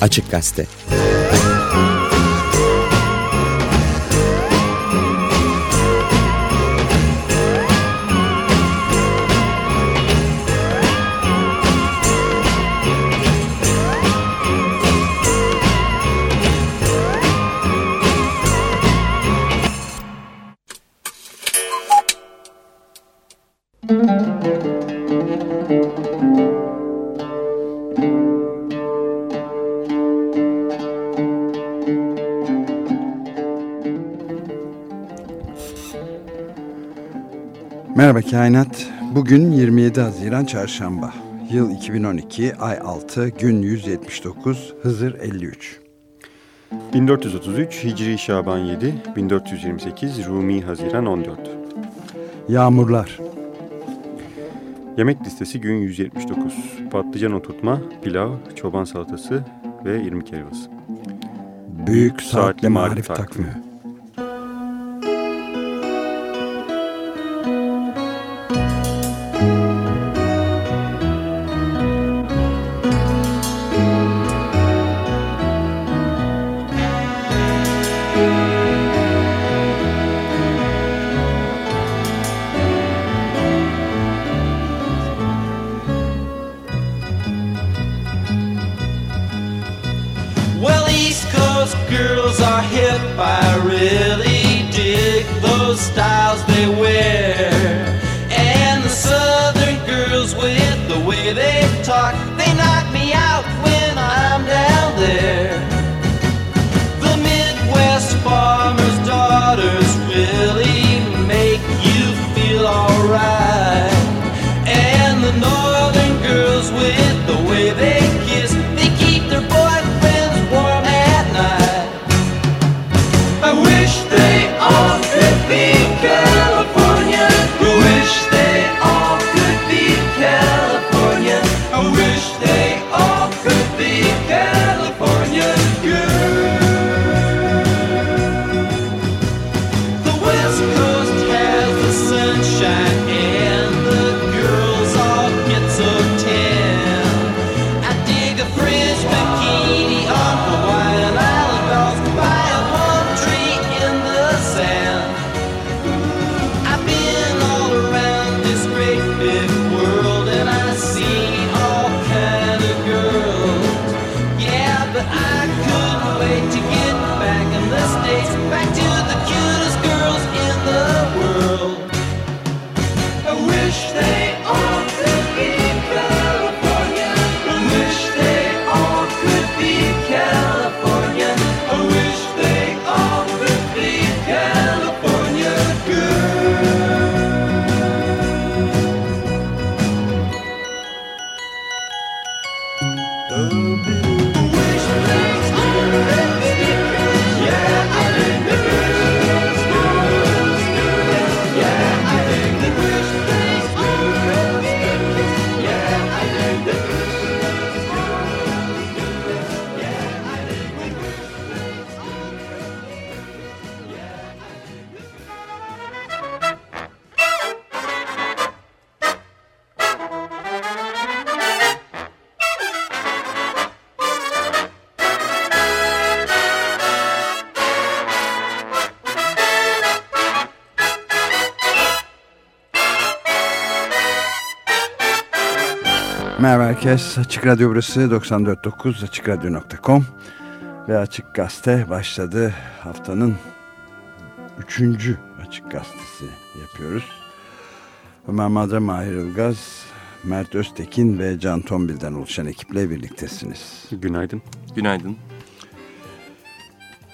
Açık Gazete Kainat. Bugün 27 Haziran Çarşamba. Yıl 2012, ay 6, gün 179, Hızır 53. 1433 Hicri Şaban 7, 1428 Rumi Haziran 14. Yağmurlar. Yemek listesi gün 179. Patlıcan oturtma, pilav, çoban salatası ve irmik helvası. Büyük Saatli Marif Takvimi. Merhaba herkes. Açık Radyo burası 94.9 AçıkRadyo.com ve Açık Gazete başladı. Haftanın üçüncü Açık Gazetesi yapıyoruz. Ömer Madra, Mahir Ilgaz, Mert Öztekin ve Can Tombil'den oluşan ekiple birliktesiniz. Günaydın. Günaydın.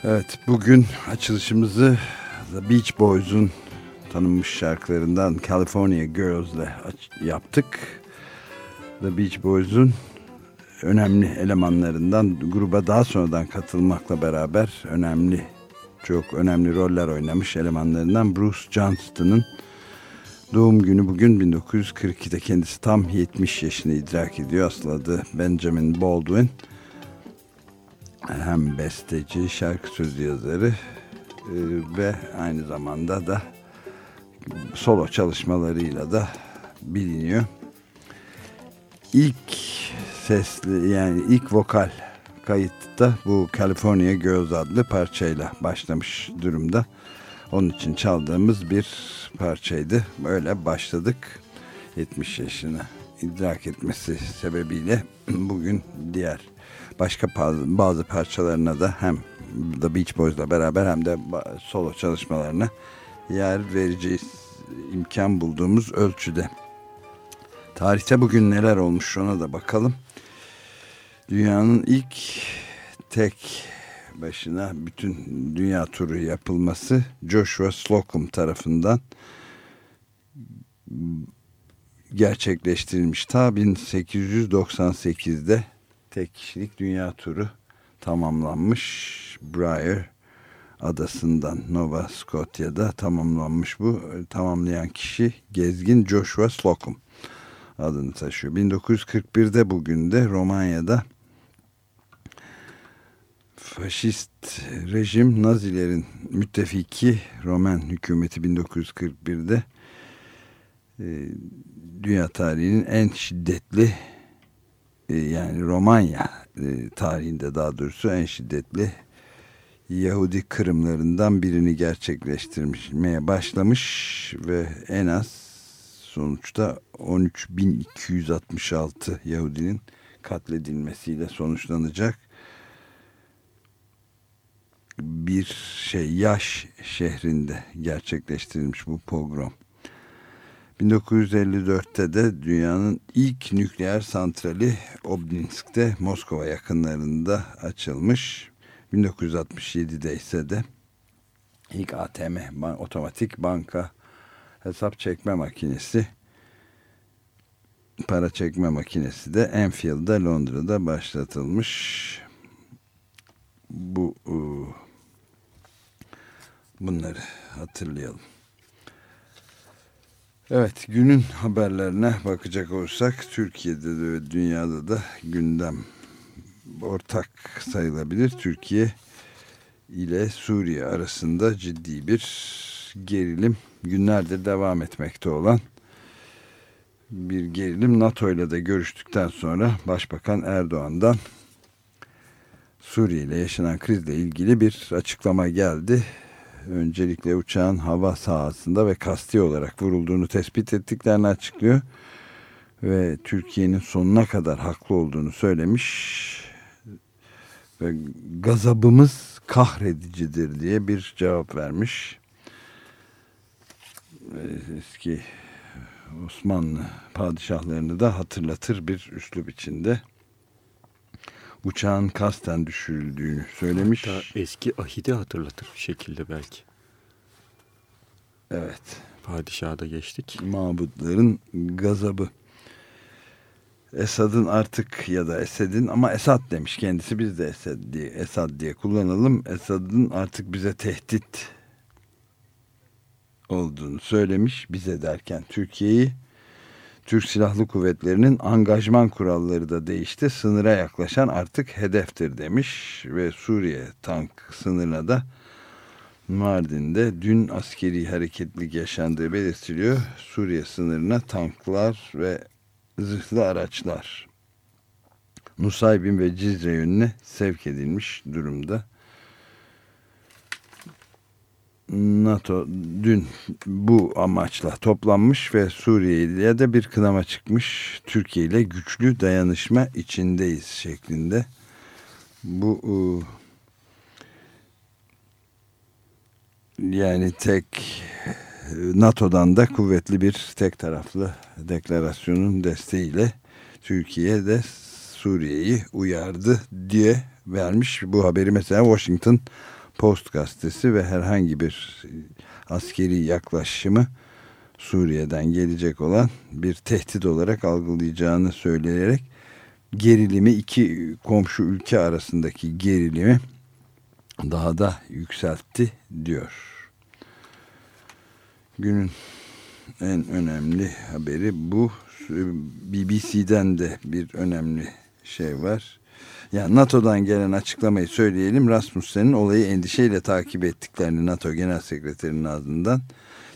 Evet, bugün açılışımızı The Beach Boys'un tanınmış şarkılarından California Girls ile yaptık. The Beach Boys'un önemli elemanlarından gruba daha sonradan katılmakla beraber önemli çok önemli roller oynamış elemanlarından Bruce Johnston'ın doğum günü bugün 1942'de kendisi tam 70 yaşını idrak ediyor. Asıl adı Benjamin Baldwin. Hem besteci, şarkı sözü yazarı e, ve aynı zamanda da solo çalışmalarıyla da biliniyor ilk sesli yani ilk vokal kayıtta bu California Girls adlı parçayla başlamış durumda. Onun için çaldığımız bir parçaydı. Böyle başladık 70 yaşına idrak etmesi sebebiyle bugün diğer başka bazı parçalarına da hem The Beach Boys'la beraber hem de solo çalışmalarına yer vereceğiz imkan bulduğumuz ölçüde. Tarihte bugün neler olmuş ona da bakalım. Dünyanın ilk tek başına bütün dünya turu yapılması Joshua Slocum tarafından gerçekleştirilmiş. Ta 1898'de tek kişilik dünya turu tamamlanmış. Briar adasından Nova Scotia'da tamamlanmış bu. Tamamlayan kişi gezgin Joshua Slocum adını taşıyor. 1941'de bugün de Romanya'da faşist rejim Nazilerin müttefiki Roman hükümeti 1941'de e, dünya tarihinin en şiddetli e, yani Romanya e, tarihinde daha doğrusu en şiddetli Yahudi kırımlarından birini gerçekleştirmeye başlamış ve en az sonuçta 13.266 Yahudinin katledilmesiyle sonuçlanacak bir şey Yaş şehrinde gerçekleştirilmiş bu pogrom. 1954'te de dünyanın ilk nükleer santrali Obninsk'te Moskova yakınlarında açılmış. 1967'de ise de ilk ATM otomatik banka hesap çekme makinesi para çekme makinesi de Enfield'da Londra'da başlatılmış. Bu bunları hatırlayalım. Evet günün haberlerine bakacak olursak Türkiye'de de dünyada da gündem ortak sayılabilir. Türkiye ile Suriye arasında ciddi bir gerilim günlerdir devam etmekte olan bir gerilim NATO ile de görüştükten sonra Başbakan Erdoğan'dan Suriye ile yaşanan krizle ilgili bir açıklama geldi öncelikle uçağın hava sahasında ve kasti olarak vurulduğunu tespit ettiklerini açıklıyor. Ve Türkiye'nin sonuna kadar haklı olduğunu söylemiş. Ve gazabımız kahredicidir diye bir cevap vermiş. Eski Osmanlı padişahlarını da hatırlatır bir üslup içinde uçağın kasten düşürüldüğünü söylemiş. Hatta eski ahidi hatırlatır bir şekilde belki. Evet. Padişaha da geçtik. Mabutların gazabı. Esad'ın artık ya da Esed'in ama Esad demiş kendisi biz de Esed diye, Esad diye kullanalım. Esad'ın artık bize tehdit olduğunu söylemiş. Bize derken Türkiye'yi Türk Silahlı Kuvvetleri'nin angajman kuralları da değişti. Sınıra yaklaşan artık hedeftir demiş ve Suriye tank sınırına da Mardin'de dün askeri hareketlik yaşandığı belirtiliyor. Suriye sınırına tanklar ve zırhlı araçlar Nusaybin ve Cizre yönüne sevk edilmiş durumda. NATO dün bu amaçla toplanmış ve Suriye'ye de bir kınama çıkmış. Türkiye ile güçlü dayanışma içindeyiz şeklinde. Bu yani tek NATO'dan da kuvvetli bir tek taraflı deklarasyonun desteğiyle Türkiye de Suriye'yi uyardı diye vermiş. Bu haberi mesela Washington Post gazetesi ve herhangi bir askeri yaklaşımı Suriye'den gelecek olan bir tehdit olarak algılayacağını söyleyerek gerilimi iki komşu ülke arasındaki gerilimi daha da yükseltti diyor. Günün en önemli haberi bu. BBC'den de bir önemli şey var. Yani NATO'dan gelen açıklamayı söyleyelim. Rasmussen'in olayı endişeyle takip ettiklerini NATO Genel Sekreterinin ardından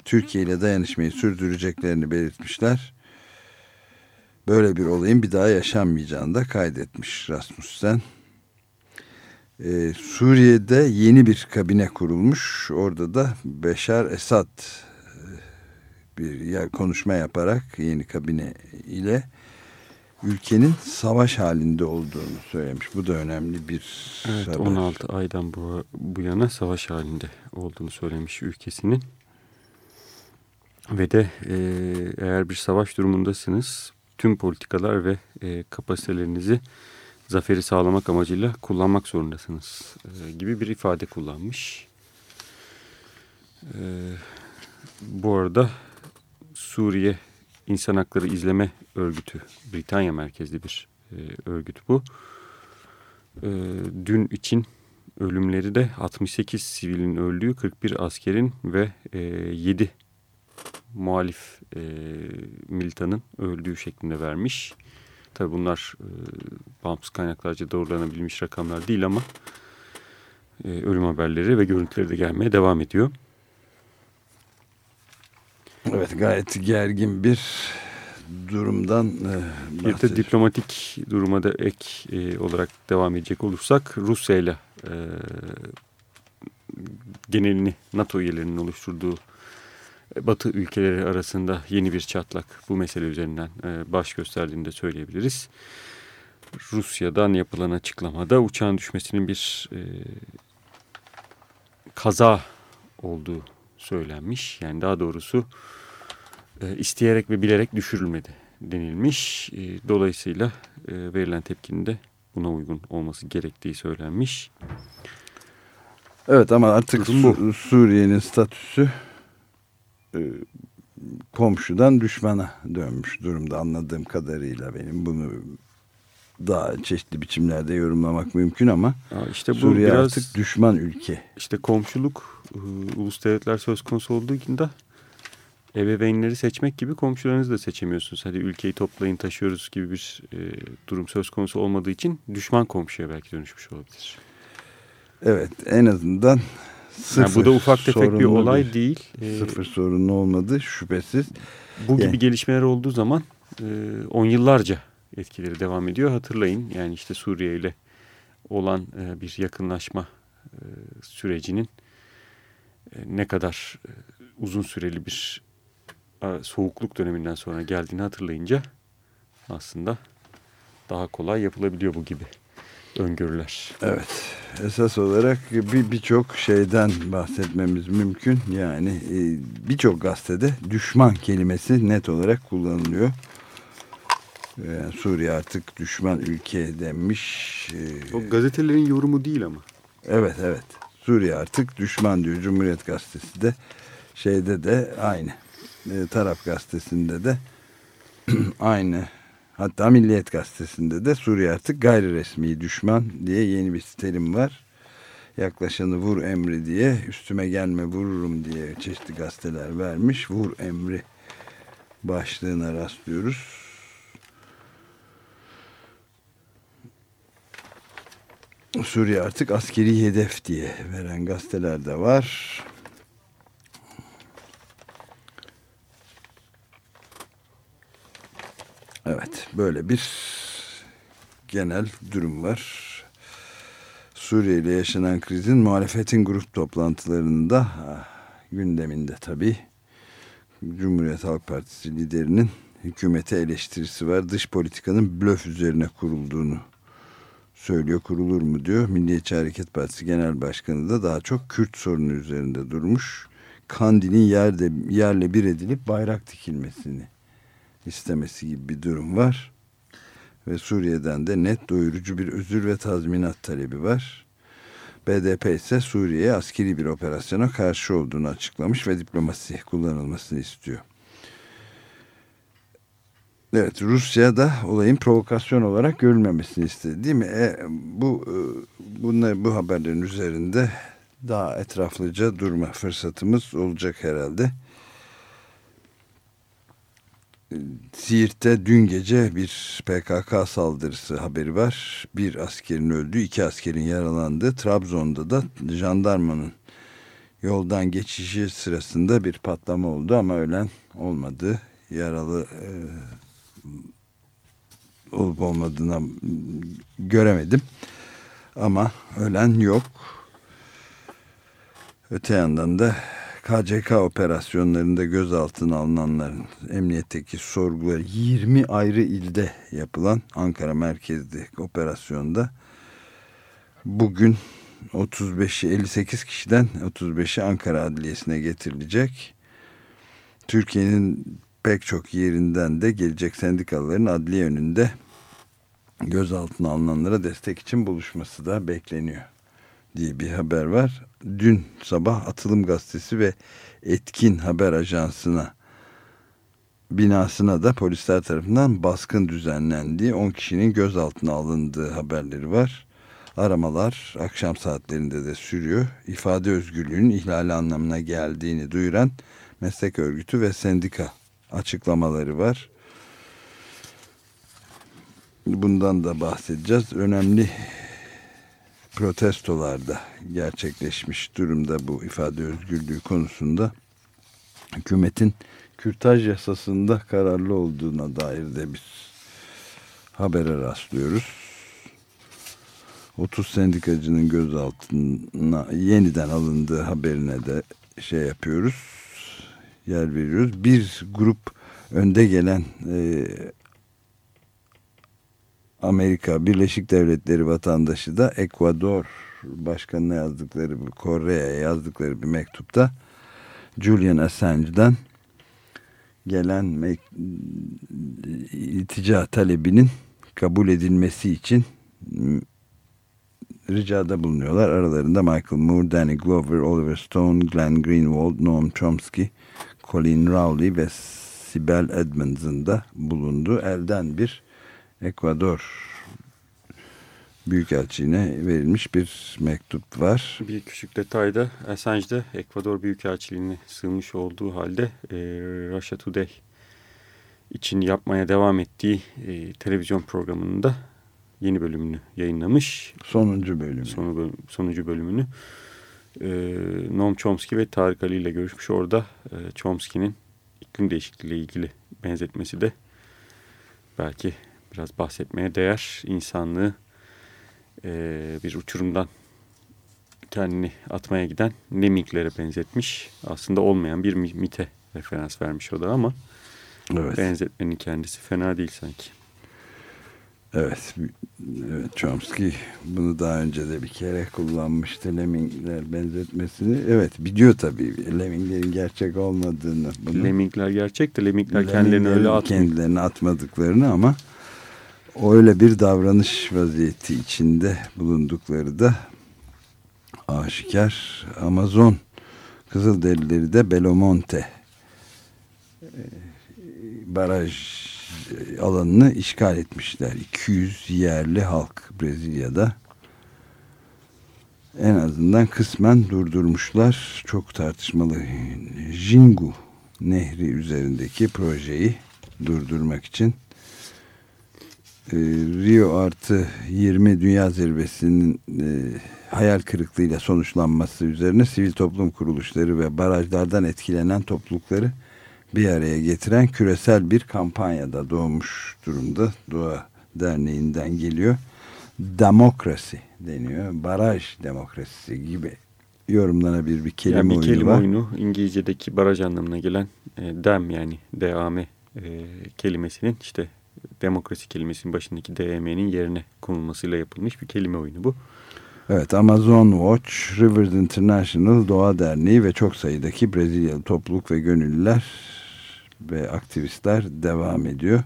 Türkiye ile dayanışmayı sürdüreceklerini belirtmişler. Böyle bir olayın bir daha yaşanmayacağını da kaydetmiş Rasmussen. Ee, Suriye'de yeni bir kabine kurulmuş. Orada da Beşar Esad e, bir konuşma yaparak yeni kabine ile ülkenin savaş halinde olduğunu söylemiş. Bu da önemli bir evet, haber. 16 aydan bu, bu yana savaş halinde olduğunu söylemiş ülkesinin. Ve de e, eğer bir savaş durumundasınız tüm politikalar ve e, kapasitelerinizi zaferi sağlamak amacıyla kullanmak zorundasınız e, gibi bir ifade kullanmış. E, bu arada Suriye İnsan Hakları İzleme Örgütü, Britanya merkezli bir e, örgüt bu. E, dün için ölümleri de 68 sivilin öldüğü, 41 askerin ve e, 7 muhalif e, militanın öldüğü şeklinde vermiş. Tabi bunlar e, bağımsız kaynaklarca doğrulanabilmiş rakamlar değil ama e, ölüm haberleri ve görüntüleri de gelmeye devam ediyor. Evet gayet gergin bir durumdan e, Bir de diplomatik duruma da ek e, olarak devam edecek olursak Rusya ile e, genelini NATO üyelerinin oluşturduğu Batı ülkeleri arasında yeni bir çatlak bu mesele üzerinden e, baş gösterdiğini de söyleyebiliriz. Rusya'dan yapılan açıklamada uçağın düşmesinin bir e, kaza olduğu söylenmiş. Yani daha doğrusu e, isteyerek ve bilerek düşürülmedi denilmiş. E, dolayısıyla e, verilen tepkinin de buna uygun olması gerektiği söylenmiş. Evet ama artık Su Suriye'nin statüsü e, komşudan düşmana dönmüş durumda anladığım kadarıyla benim bunu daha çeşitli biçimlerde yorumlamak mümkün ama ya işte bu Suriye biraz, artık düşman ülke. İşte komşuluk ulus devletler söz konusu olduğunda ebeveynleri seçmek gibi komşularınızı da seçemiyorsunuz. Hadi ülkeyi toplayın taşıyoruz gibi bir e, durum söz konusu olmadığı için düşman komşuya belki dönüşmüş olabilir. Evet en azından Sıfır yani bu da ufak tefek bir olay bir, değil. Ee, sıfır sorunun olmadı şüphesiz. Bu gibi yani. gelişmeler olduğu zaman e, on yıllarca etkileri devam ediyor. Hatırlayın yani işte Suriye ile olan e, bir yakınlaşma e, sürecinin e, ne kadar e, uzun süreli bir e, soğukluk döneminden sonra geldiğini hatırlayınca aslında daha kolay yapılabiliyor bu gibi öngörüler. Evet. Esas olarak bir birçok şeyden bahsetmemiz mümkün. Yani e, birçok gazetede düşman kelimesi net olarak kullanılıyor. Yani Suriye artık düşman ülke demiş. E, o gazetelerin yorumu değil ama. Evet evet. Suriye artık düşman diyor. Cumhuriyet Gazetesi de şeyde de aynı. E, taraf gazetesinde de aynı Hatta Milliyet Gazetesi'nde de Suriye artık gayri resmi düşman diye yeni bir terim var. Yaklaşanı vur emri diye üstüme gelme vururum diye çeşitli gazeteler vermiş. Vur emri başlığına rastlıyoruz. Suriye artık askeri hedef diye veren gazeteler de var. Evet böyle bir genel durum var. Suriye ile yaşanan krizin muhalefetin grup toplantılarında gündeminde tabii. Cumhuriyet Halk Partisi liderinin hükümete eleştirisi var. Dış politikanın blöf üzerine kurulduğunu söylüyor. Kurulur mu diyor. Milliyetçi Hareket Partisi Genel Başkanı da daha çok Kürt sorunu üzerinde durmuş. Kandil'in yerde, yerle bir edilip bayrak dikilmesini istemesi gibi bir durum var. Ve Suriye'den de net doyurucu bir özür ve tazminat talebi var. BDP ise Suriye'ye askeri bir operasyona karşı olduğunu açıklamış ve diplomasi kullanılmasını istiyor. Evet Rusya da olayın provokasyon olarak görülmemesini istedi değil mi? E, bu e, bunlar, bu haberlerin üzerinde daha etraflıca durma fırsatımız olacak herhalde. Siirt'te dün gece bir PKK saldırısı haberi var. Bir askerin öldüğü, iki askerin yaralandığı. Trabzon'da da jandarmanın yoldan geçişi sırasında bir patlama oldu ama ölen olmadı. Yaralı e, olup olmadığına göremedim. Ama ölen yok. Öte yandan da KCK operasyonlarında gözaltına alınanların emniyetteki sorguları 20 ayrı ilde yapılan Ankara merkezli operasyonda bugün 35'i 58 kişiden 35'i Ankara Adliyesi'ne getirilecek. Türkiye'nin pek çok yerinden de gelecek sendikaların adliye önünde gözaltına alınanlara destek için buluşması da bekleniyor diye bir haber var. Dün sabah Atılım Gazetesi ve Etkin Haber Ajansı'na binasına da polisler tarafından baskın düzenlendiği 10 kişinin gözaltına alındığı haberleri var. Aramalar akşam saatlerinde de sürüyor. İfade özgürlüğünün ihlali anlamına geldiğini duyuran meslek örgütü ve sendika açıklamaları var. Bundan da bahsedeceğiz. Önemli protestolarda gerçekleşmiş durumda bu ifade özgürlüğü konusunda. Hükümetin kürtaj yasasında kararlı olduğuna dair de biz habere rastlıyoruz. 30 sendikacının gözaltına yeniden alındığı haberine de şey yapıyoruz. Yer veriyoruz. Bir grup önde gelen e, Amerika Birleşik Devletleri vatandaşı da Ekvador başkanına yazdıkları Kore'ye yazdıkları bir mektupta Julian Assange'dan gelen iltica talebinin kabul edilmesi için ricada bulunuyorlar. Aralarında Michael Moore, Danny Glover, Oliver Stone, Glenn Greenwald, Noam Chomsky, Colin Rowley ve Sibel Edmonds'ın da bulunduğu elden bir Ekvador Büyükelçiliğine verilmiş bir mektup var. Bir küçük detayda Assange'de Ekvador Büyükelçiliğine sığmış olduğu halde e, Russia Today için yapmaya devam ettiği e, televizyon programında yeni bölümünü yayınlamış. Sonuncu bölümü. Sonu sonuncu bölümünü. E, Noam Chomsky ve Tarık Ali ile görüşmüş. Orada e, Chomsky'nin iklim değişikliği ile ilgili benzetmesi de belki biraz bahsetmeye değer. insanlığı e, bir uçurumdan kendini atmaya giden Lemming'lere benzetmiş. Aslında olmayan bir mite referans vermiş o da ama evet. benzetmenin kendisi fena değil sanki. Evet, evet Chomsky bunu daha önce de bir kere kullanmıştı Lemmingler benzetmesini. Evet biliyor tabii Lemminglerin gerçek olmadığını. Bunu. Lemmingler gerçek de Lemmingler kendilerini öyle atmıyor. Kendilerini atmadıklarını ama öyle bir davranış vaziyeti içinde bulundukları da aşikar. Amazon Kızılderilileri de Belomonte e, baraj alanını işgal etmişler. 200 yerli halk Brezilya'da en azından kısmen durdurmuşlar. Çok tartışmalı Jingu Nehri üzerindeki projeyi durdurmak için e, Rio artı 20 Dünya Zirvesi'nin e, hayal kırıklığıyla sonuçlanması üzerine sivil toplum kuruluşları ve barajlardan etkilenen toplulukları bir araya getiren küresel bir kampanyada doğmuş durumda. Doğa Derneği'nden geliyor. Demokrasi deniyor. Baraj demokrasisi gibi yorumlanabilir bir kelime yani bir oyunu kelime var. oyunu İngilizce'deki baraj anlamına gelen e, dem yani DAM e, kelimesinin işte demokrasi kelimesinin başındaki DM'nin yerine konulmasıyla yapılmış bir kelime oyunu bu. Evet Amazon Watch, Rivers International, Doğa Derneği ve çok sayıdaki Brezilyalı topluluk ve gönüllüler ve aktivistler devam ediyor.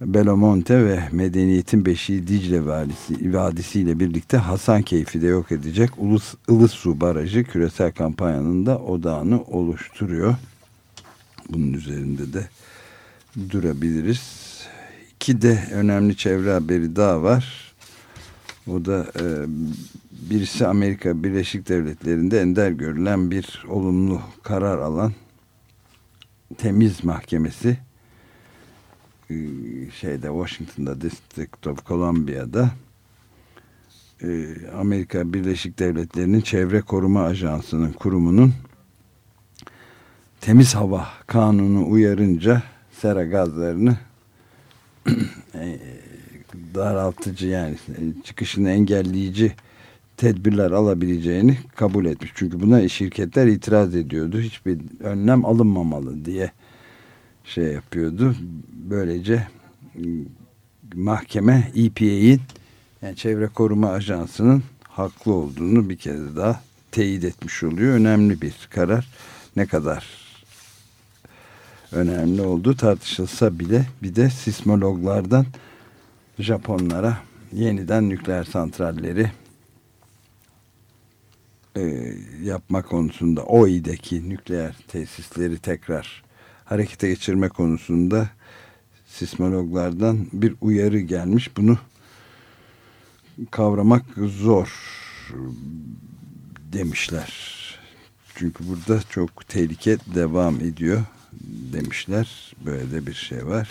Belomonte ve Medeniyetin Beşiği Dicle Vadisi, Vadisi ile birlikte Hasan Keyfi de yok edecek Ulus, Ilısu Barajı küresel kampanyanın da odağını oluşturuyor. Bunun üzerinde de durabiliriz. İki de önemli çevre haberi daha var. O da e, birisi Amerika Birleşik Devletleri'nde ender görülen bir olumlu karar alan temiz mahkemesi e, şeyde Washington'da District of Columbia'da e, Amerika Birleşik Devletleri'nin Çevre Koruma Ajansı'nın kurumunun temiz hava kanunu uyarınca sera gazlarını e, daraltıcı yani çıkışını engelleyici tedbirler alabileceğini kabul etmiş. Çünkü buna şirketler itiraz ediyordu. Hiçbir önlem alınmamalı diye şey yapıyordu. Böylece mahkeme EPA'in yani Çevre Koruma Ajansı'nın haklı olduğunu bir kez daha teyit etmiş oluyor. Önemli bir karar. Ne kadar önemli olduğu tartışılsa bile bir de sismologlardan Japonlara yeniden nükleer santralleri e, yapma konusunda Oİ'deki nükleer tesisleri tekrar harekete geçirme konusunda sismologlardan bir uyarı gelmiş. Bunu kavramak zor demişler. Çünkü burada çok tehlike devam ediyor demişler. Böyle de bir şey var.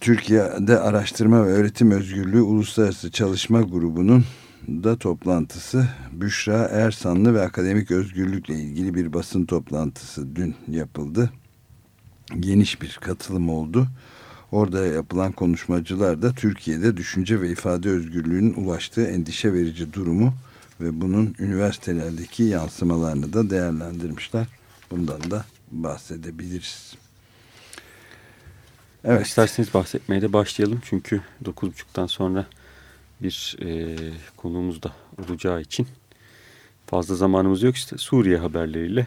Türkiye'de Araştırma ve Öğretim Özgürlüğü Uluslararası Çalışma Grubu'nun da toplantısı Büşra Ersanlı ve akademik özgürlükle ilgili bir basın toplantısı dün yapıldı. Geniş bir katılım oldu. Orada yapılan konuşmacılar da Türkiye'de düşünce ve ifade özgürlüğünün ulaştığı endişe verici durumu ve bunun üniversitelerdeki yansımalarını da değerlendirmişler. Bundan da bahsedebiliriz. Evet. İsterseniz bahsetmeye de başlayalım. Çünkü 9.30'dan sonra bir e, konuğumuz da olacağı için fazla zamanımız yok. İşte Suriye haberleriyle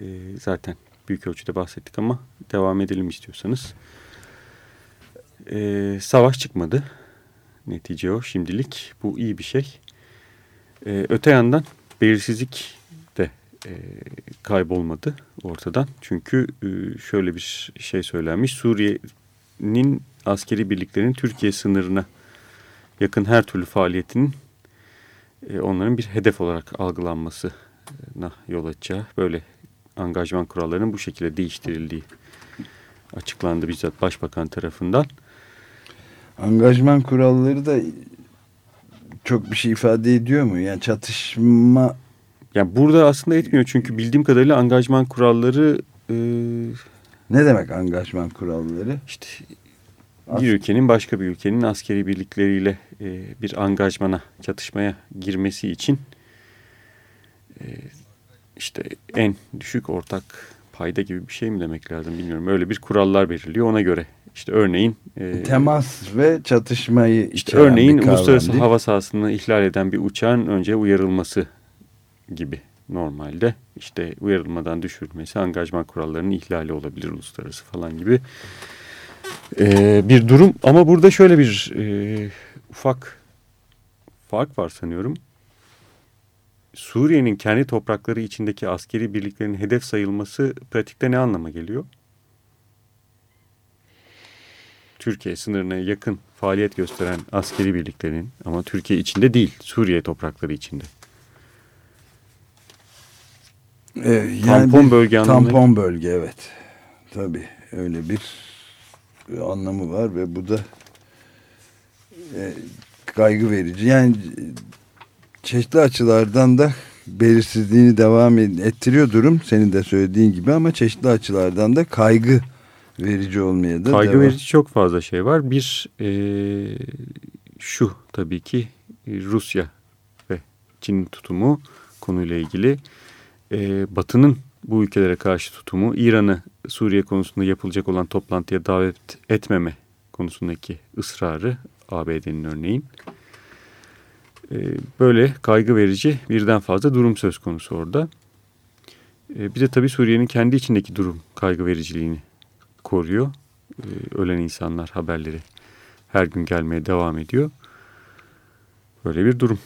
e, zaten büyük ölçüde bahsettik ama devam edelim istiyorsanız. E, savaş çıkmadı. Netice o şimdilik. Bu iyi bir şey. E, öte yandan belirsizlik de e, kaybolmadı ortadan. Çünkü e, şöyle bir şey söylenmiş. Suriye'nin askeri birliklerinin Türkiye sınırına yakın her türlü faaliyetinin e, onların bir hedef olarak algılanmasına yol açacağı böyle angajman kurallarının bu şekilde değiştirildiği açıklandı bizzat başbakan tarafından. Angajman kuralları da çok bir şey ifade ediyor mu? Yani çatışma... Yani burada aslında etmiyor çünkü bildiğim kadarıyla angajman kuralları... E... Ne demek angajman kuralları? İşte bir ülkenin başka bir ülkenin askeri birlikleriyle e, bir angajmana, çatışmaya girmesi için e, işte en düşük ortak payda gibi bir şey mi demek lazım bilmiyorum. Öyle bir kurallar veriliyor ona göre. İşte örneğin e, temas ve çatışmayı işte örneğin uluslararası hava sahasını ihlal eden bir uçağın önce uyarılması gibi normalde işte uyarılmadan düşürülmesi angajman kurallarının ihlali olabilir uluslararası falan gibi e, bir durum. Ama burada şöyle bir e, ufak fark var sanıyorum. Suriye'nin kendi toprakları içindeki askeri birliklerin hedef sayılması pratikte ne anlama geliyor? Türkiye sınırına yakın faaliyet gösteren askeri birliklerin ama Türkiye içinde değil, Suriye toprakları içinde. Ee, yani tampon bölge anlamında. Tampon bölge evet. Tabii öyle bir anlamı var ve bu da e, kaygı verici. Yani çeşitli açılardan da belirsizliğini devam ettiriyor durum. Senin de söylediğin gibi ama çeşitli açılardan da kaygı verici olmaya da Kaygı devam. verici çok fazla şey var. Bir e, şu tabii ki Rusya ve Çin tutumu konuyla ilgili. E, Batı'nın bu ülkelere karşı tutumu, İran'ı Suriye konusunda yapılacak olan toplantıya davet etmeme konusundaki ısrarı ABD'nin örneğin. Ee, böyle kaygı verici birden fazla durum söz konusu orada. Ee, bir de tabii Suriye'nin kendi içindeki durum kaygı vericiliğini koruyor. Ee, ölen insanlar haberleri her gün gelmeye devam ediyor. Böyle bir durum.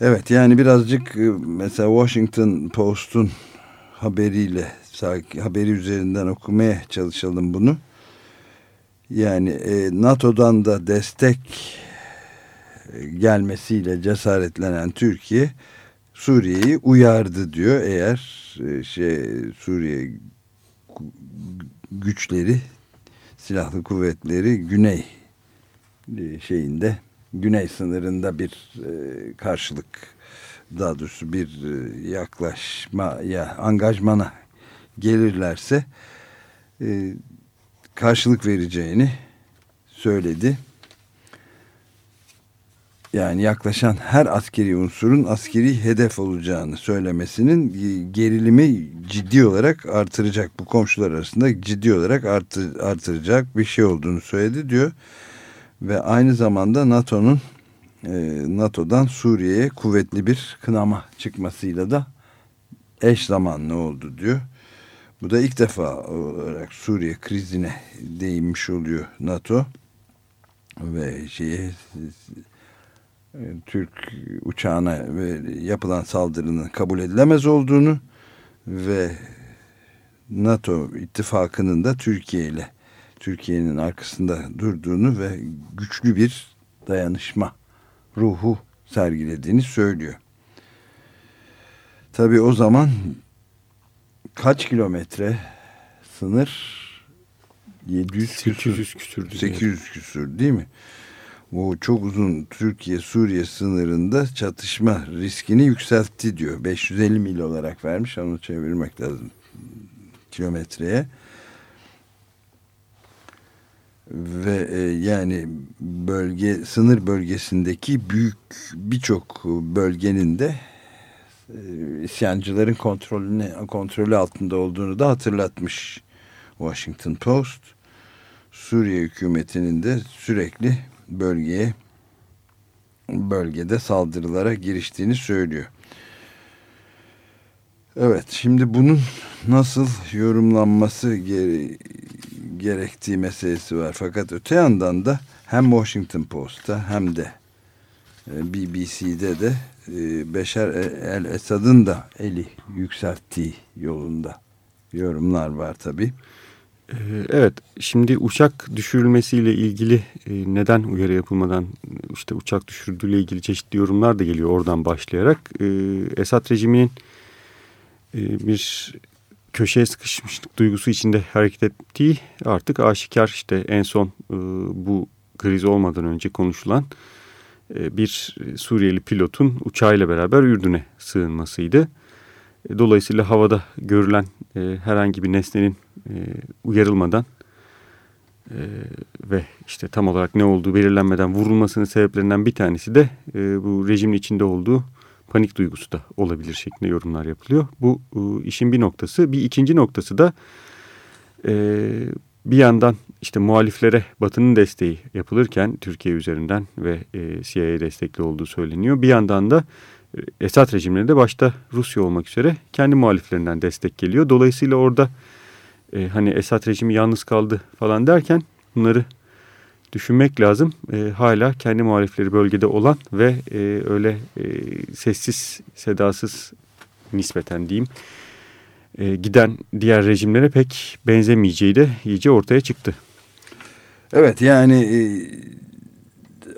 Evet yani birazcık e, mesela Washington Post'un haberiyle haberi üzerinden okumaya çalışalım bunu. Yani e, NATO'dan da destek e, gelmesiyle cesaretlenen Türkiye Suriye'yi uyardı diyor. Eğer e, şey Suriye güçleri silahlı kuvvetleri güney e, şeyinde güney sınırında bir e, karşılık daha doğrusu bir e, yaklaşma ya angajmana gelirlerse e, karşılık vereceğini söyledi. Yani yaklaşan her askeri unsurun askeri hedef olacağını söylemesinin gerilimi ciddi olarak artıracak bu komşular arasında ciddi olarak artır, artıracak bir şey olduğunu söyledi diyor. Ve aynı zamanda NATO'nun e, NATO'dan Suriye'ye kuvvetli bir kınama çıkmasıyla da eş zamanlı oldu diyor. Bu da ilk defa olarak Suriye krizine değinmiş oluyor NATO ve şeye e, Türk uçağına yapılan saldırının kabul edilemez olduğunu ve NATO ittifakının da Türkiye ile Türkiye'nin arkasında durduğunu ve güçlü bir dayanışma ruhu sergilediğini söylüyor. Tabii o zaman kaç kilometre sınır? 700 800 küsür. 800 küsür değil mi? Bu çok uzun Türkiye-Suriye sınırında çatışma riskini yükseltti diyor. 550 mil olarak vermiş. Onu çevirmek lazım kilometreye. Ve e, yani bölge sınır bölgesindeki büyük birçok bölgenin de e, isyancıların kontrolüne kontrolü altında olduğunu da hatırlatmış Washington Post. Suriye hükümetinin de sürekli bölgeye bölgede saldırılara giriştiğini söylüyor. Evet şimdi bunun nasıl yorumlanması gere gerektiği meselesi var. Fakat öte yandan da hem Washington Post'ta hem de e, BBC'de de e, Beşer el-Esad'ın da eli yükselttiği yolunda yorumlar var tabii. Ee, evet, şimdi uçak düşürülmesiyle ilgili e, neden uyarı yapılmadan işte uçak düşürdüğüyle ilgili çeşitli yorumlar da geliyor oradan başlayarak. Esad rejiminin bir köşeye sıkışmışlık duygusu içinde hareket ettiği artık aşikar işte en son bu kriz olmadan önce konuşulan e, bir Suriyeli pilotun uçağıyla beraber Ürdün'e sığınmasıydı. E, dolayısıyla havada görülen e, herhangi bir nesnenin uyarılmadan ve işte tam olarak ne olduğu belirlenmeden vurulmasının sebeplerinden bir tanesi de bu rejimin içinde olduğu panik duygusu da olabilir şeklinde yorumlar yapılıyor. Bu işin bir noktası. Bir ikinci noktası da bir yandan işte muhaliflere Batı'nın desteği yapılırken Türkiye üzerinden ve e, CIA destekli olduğu söyleniyor. Bir yandan da e, Esad rejimleri de başta Rusya olmak üzere kendi muhaliflerinden destek geliyor. Dolayısıyla orada e, hani Esad rejimi yalnız kaldı falan derken bunları düşünmek lazım. E, hala kendi muhalifleri bölgede olan ve e, öyle e, sessiz sedasız nispeten diyeyim e, giden diğer rejimlere pek benzemeyeceği de iyice ortaya çıktı. Evet yani e,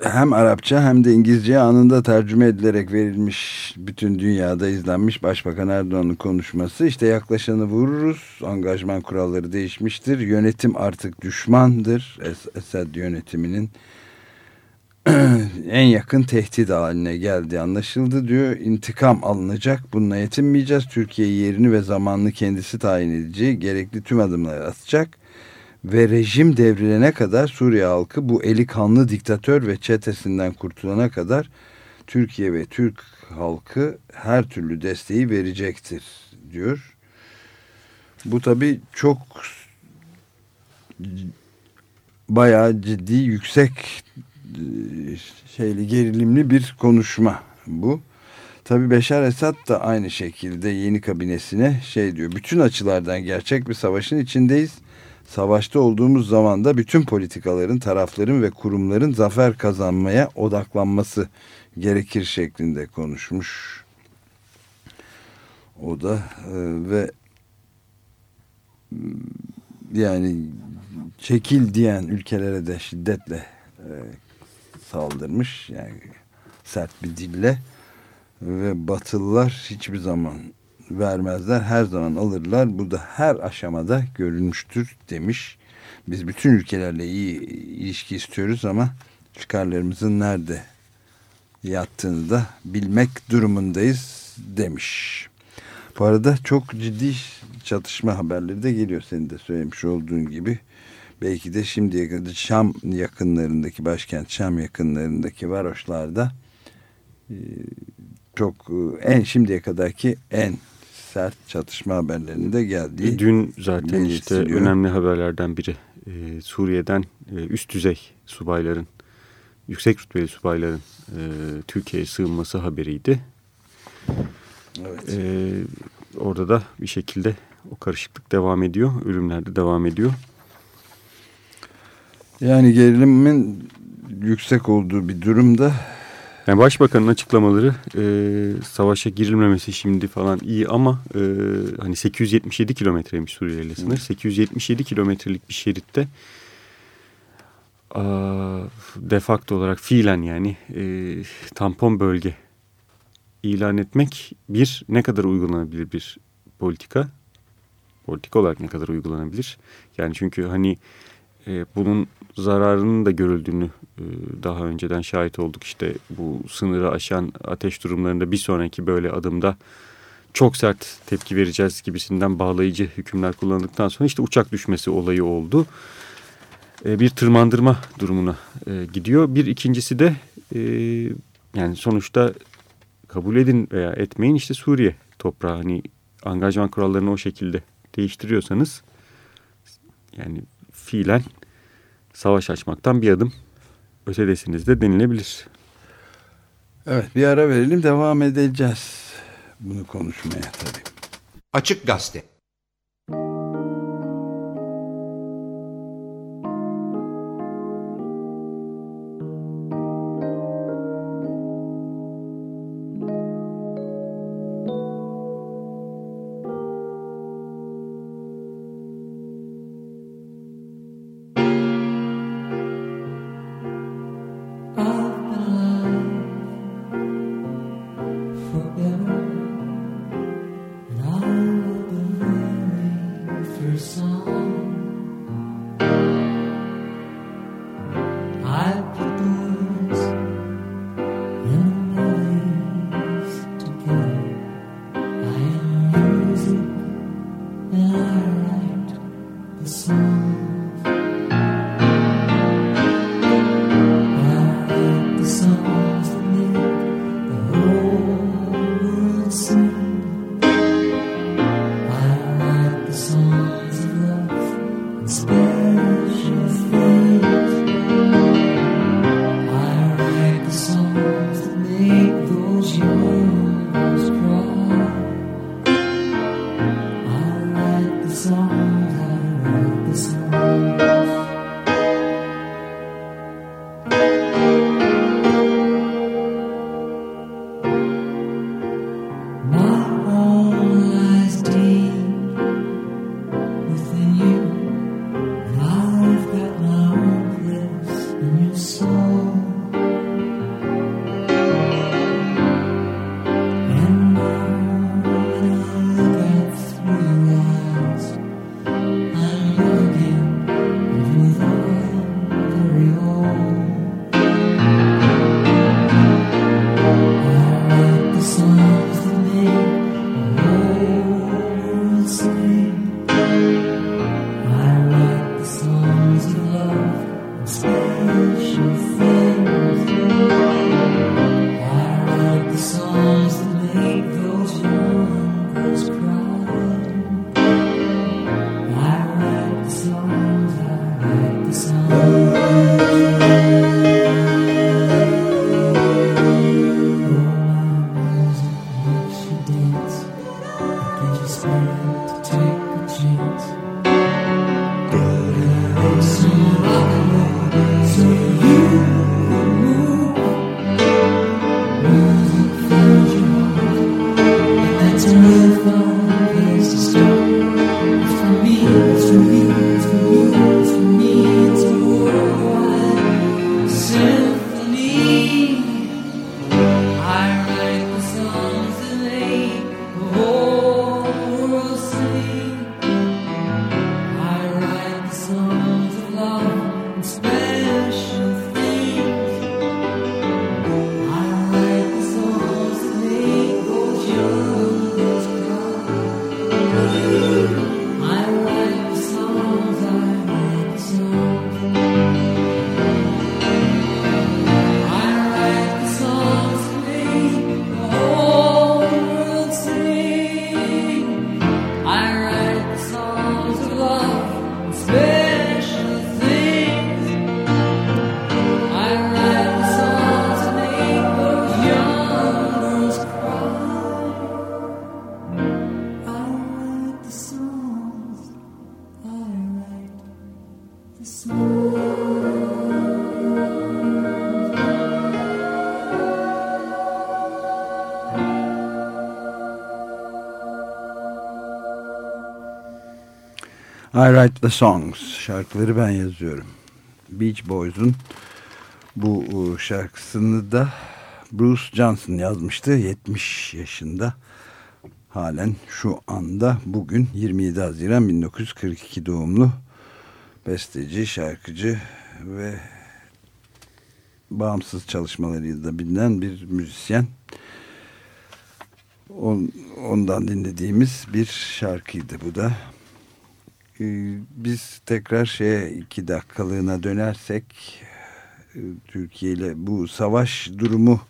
hem Arapça hem de İngilizce anında tercüme edilerek verilmiş bütün dünyada izlenmiş Başbakan Erdoğan'ın konuşması işte yaklaşanı vururuz angajman kuralları değişmiştir yönetim artık düşmandır es Esad yönetiminin en yakın tehdit haline geldi anlaşıldı diyor. İntikam alınacak. Bununla yetinmeyeceğiz. Türkiye yerini ve zamanını kendisi tayin edeceği gerekli tüm adımları atacak. Ve rejim devrilene kadar Suriye halkı bu eli kanlı diktatör ve çetesinden kurtulana kadar Türkiye ve Türk halkı her türlü desteği verecektir diyor. Bu tabi çok bayağı ciddi yüksek e, şeyli gerilimli bir konuşma bu. Tabi Beşar Esad da aynı şekilde yeni kabinesine şey diyor. Bütün açılardan gerçek bir savaşın içindeyiz. Savaşta olduğumuz zaman da bütün politikaların, tarafların ve kurumların zafer kazanmaya odaklanması gerekir şeklinde konuşmuş. O da e, ve yani çekil diyen ülkelere de şiddetle e, saldırmış. Yani sert bir dille ve Batılılar hiçbir zaman vermezler. Her zaman alırlar. Bu da her aşamada görülmüştür demiş. Biz bütün ülkelerle iyi ilişki istiyoruz ama çıkarlarımızın nerede yattığını da bilmek durumundayız demiş. Bu arada çok ciddi çatışma haberleri de geliyor senin de söylemiş olduğun gibi. belki de şimdiye kadar Şam yakınlarındaki başkent Şam yakınlarındaki varoşlarda e, çok e, en şimdiye kadarki en sert çatışma haberlerinde geldiği. Dün zaten işte önemli haberlerden biri e, Suriye'den e, üst düzey subayların, yüksek rütbeli subayların e, Türkiye'ye sığınması haberiydi. Evet. E, orada da bir şekilde o karışıklık devam ediyor, ölümler de devam ediyor. Yani gerilimin yüksek olduğu bir durumda yani başbakanın açıklamaları e, savaşa girilmemesi şimdi falan iyi ama e, hani 877 kilometreymiş Suriye ile sınır. 877 kilometrelik bir şeritte a, defakto olarak fiilen yani e, tampon bölge ilan etmek bir ne kadar uygulanabilir bir politika? Politika olarak ne kadar uygulanabilir? Yani çünkü hani e, bunun zararının da görüldüğünü e, daha önceden şahit olduk. İşte bu sınırı aşan ateş durumlarında bir sonraki böyle adımda çok sert tepki vereceğiz gibisinden bağlayıcı hükümler kullanıldıktan sonra işte uçak düşmesi olayı oldu. E, bir tırmandırma durumuna e, gidiyor. Bir ikincisi de yani sonuçta kabul edin veya etmeyin işte Suriye toprağı hani angajman kurallarını o şekilde değiştiriyorsanız yani fiilen savaş açmaktan bir adım ötedesiniz de denilebilir. Evet bir ara verelim devam edeceğiz bunu konuşmaya tabii. Açık Gazete write the songs. Şarkıları ben yazıyorum. Beach Boys'un bu e, şarkısını da Bruce Johnson yazmıştı. 70 yaşında. Halen şu anda bugün 27 Haziran 1942 doğumlu besteci, şarkıcı ve bağımsız çalışmalarıyla da bilinen bir müzisyen. ondan dinlediğimiz bir şarkıydı bu da. Ee, biz tekrar şeye iki dakikalığına dönersek e, Türkiye ile bu savaş durumu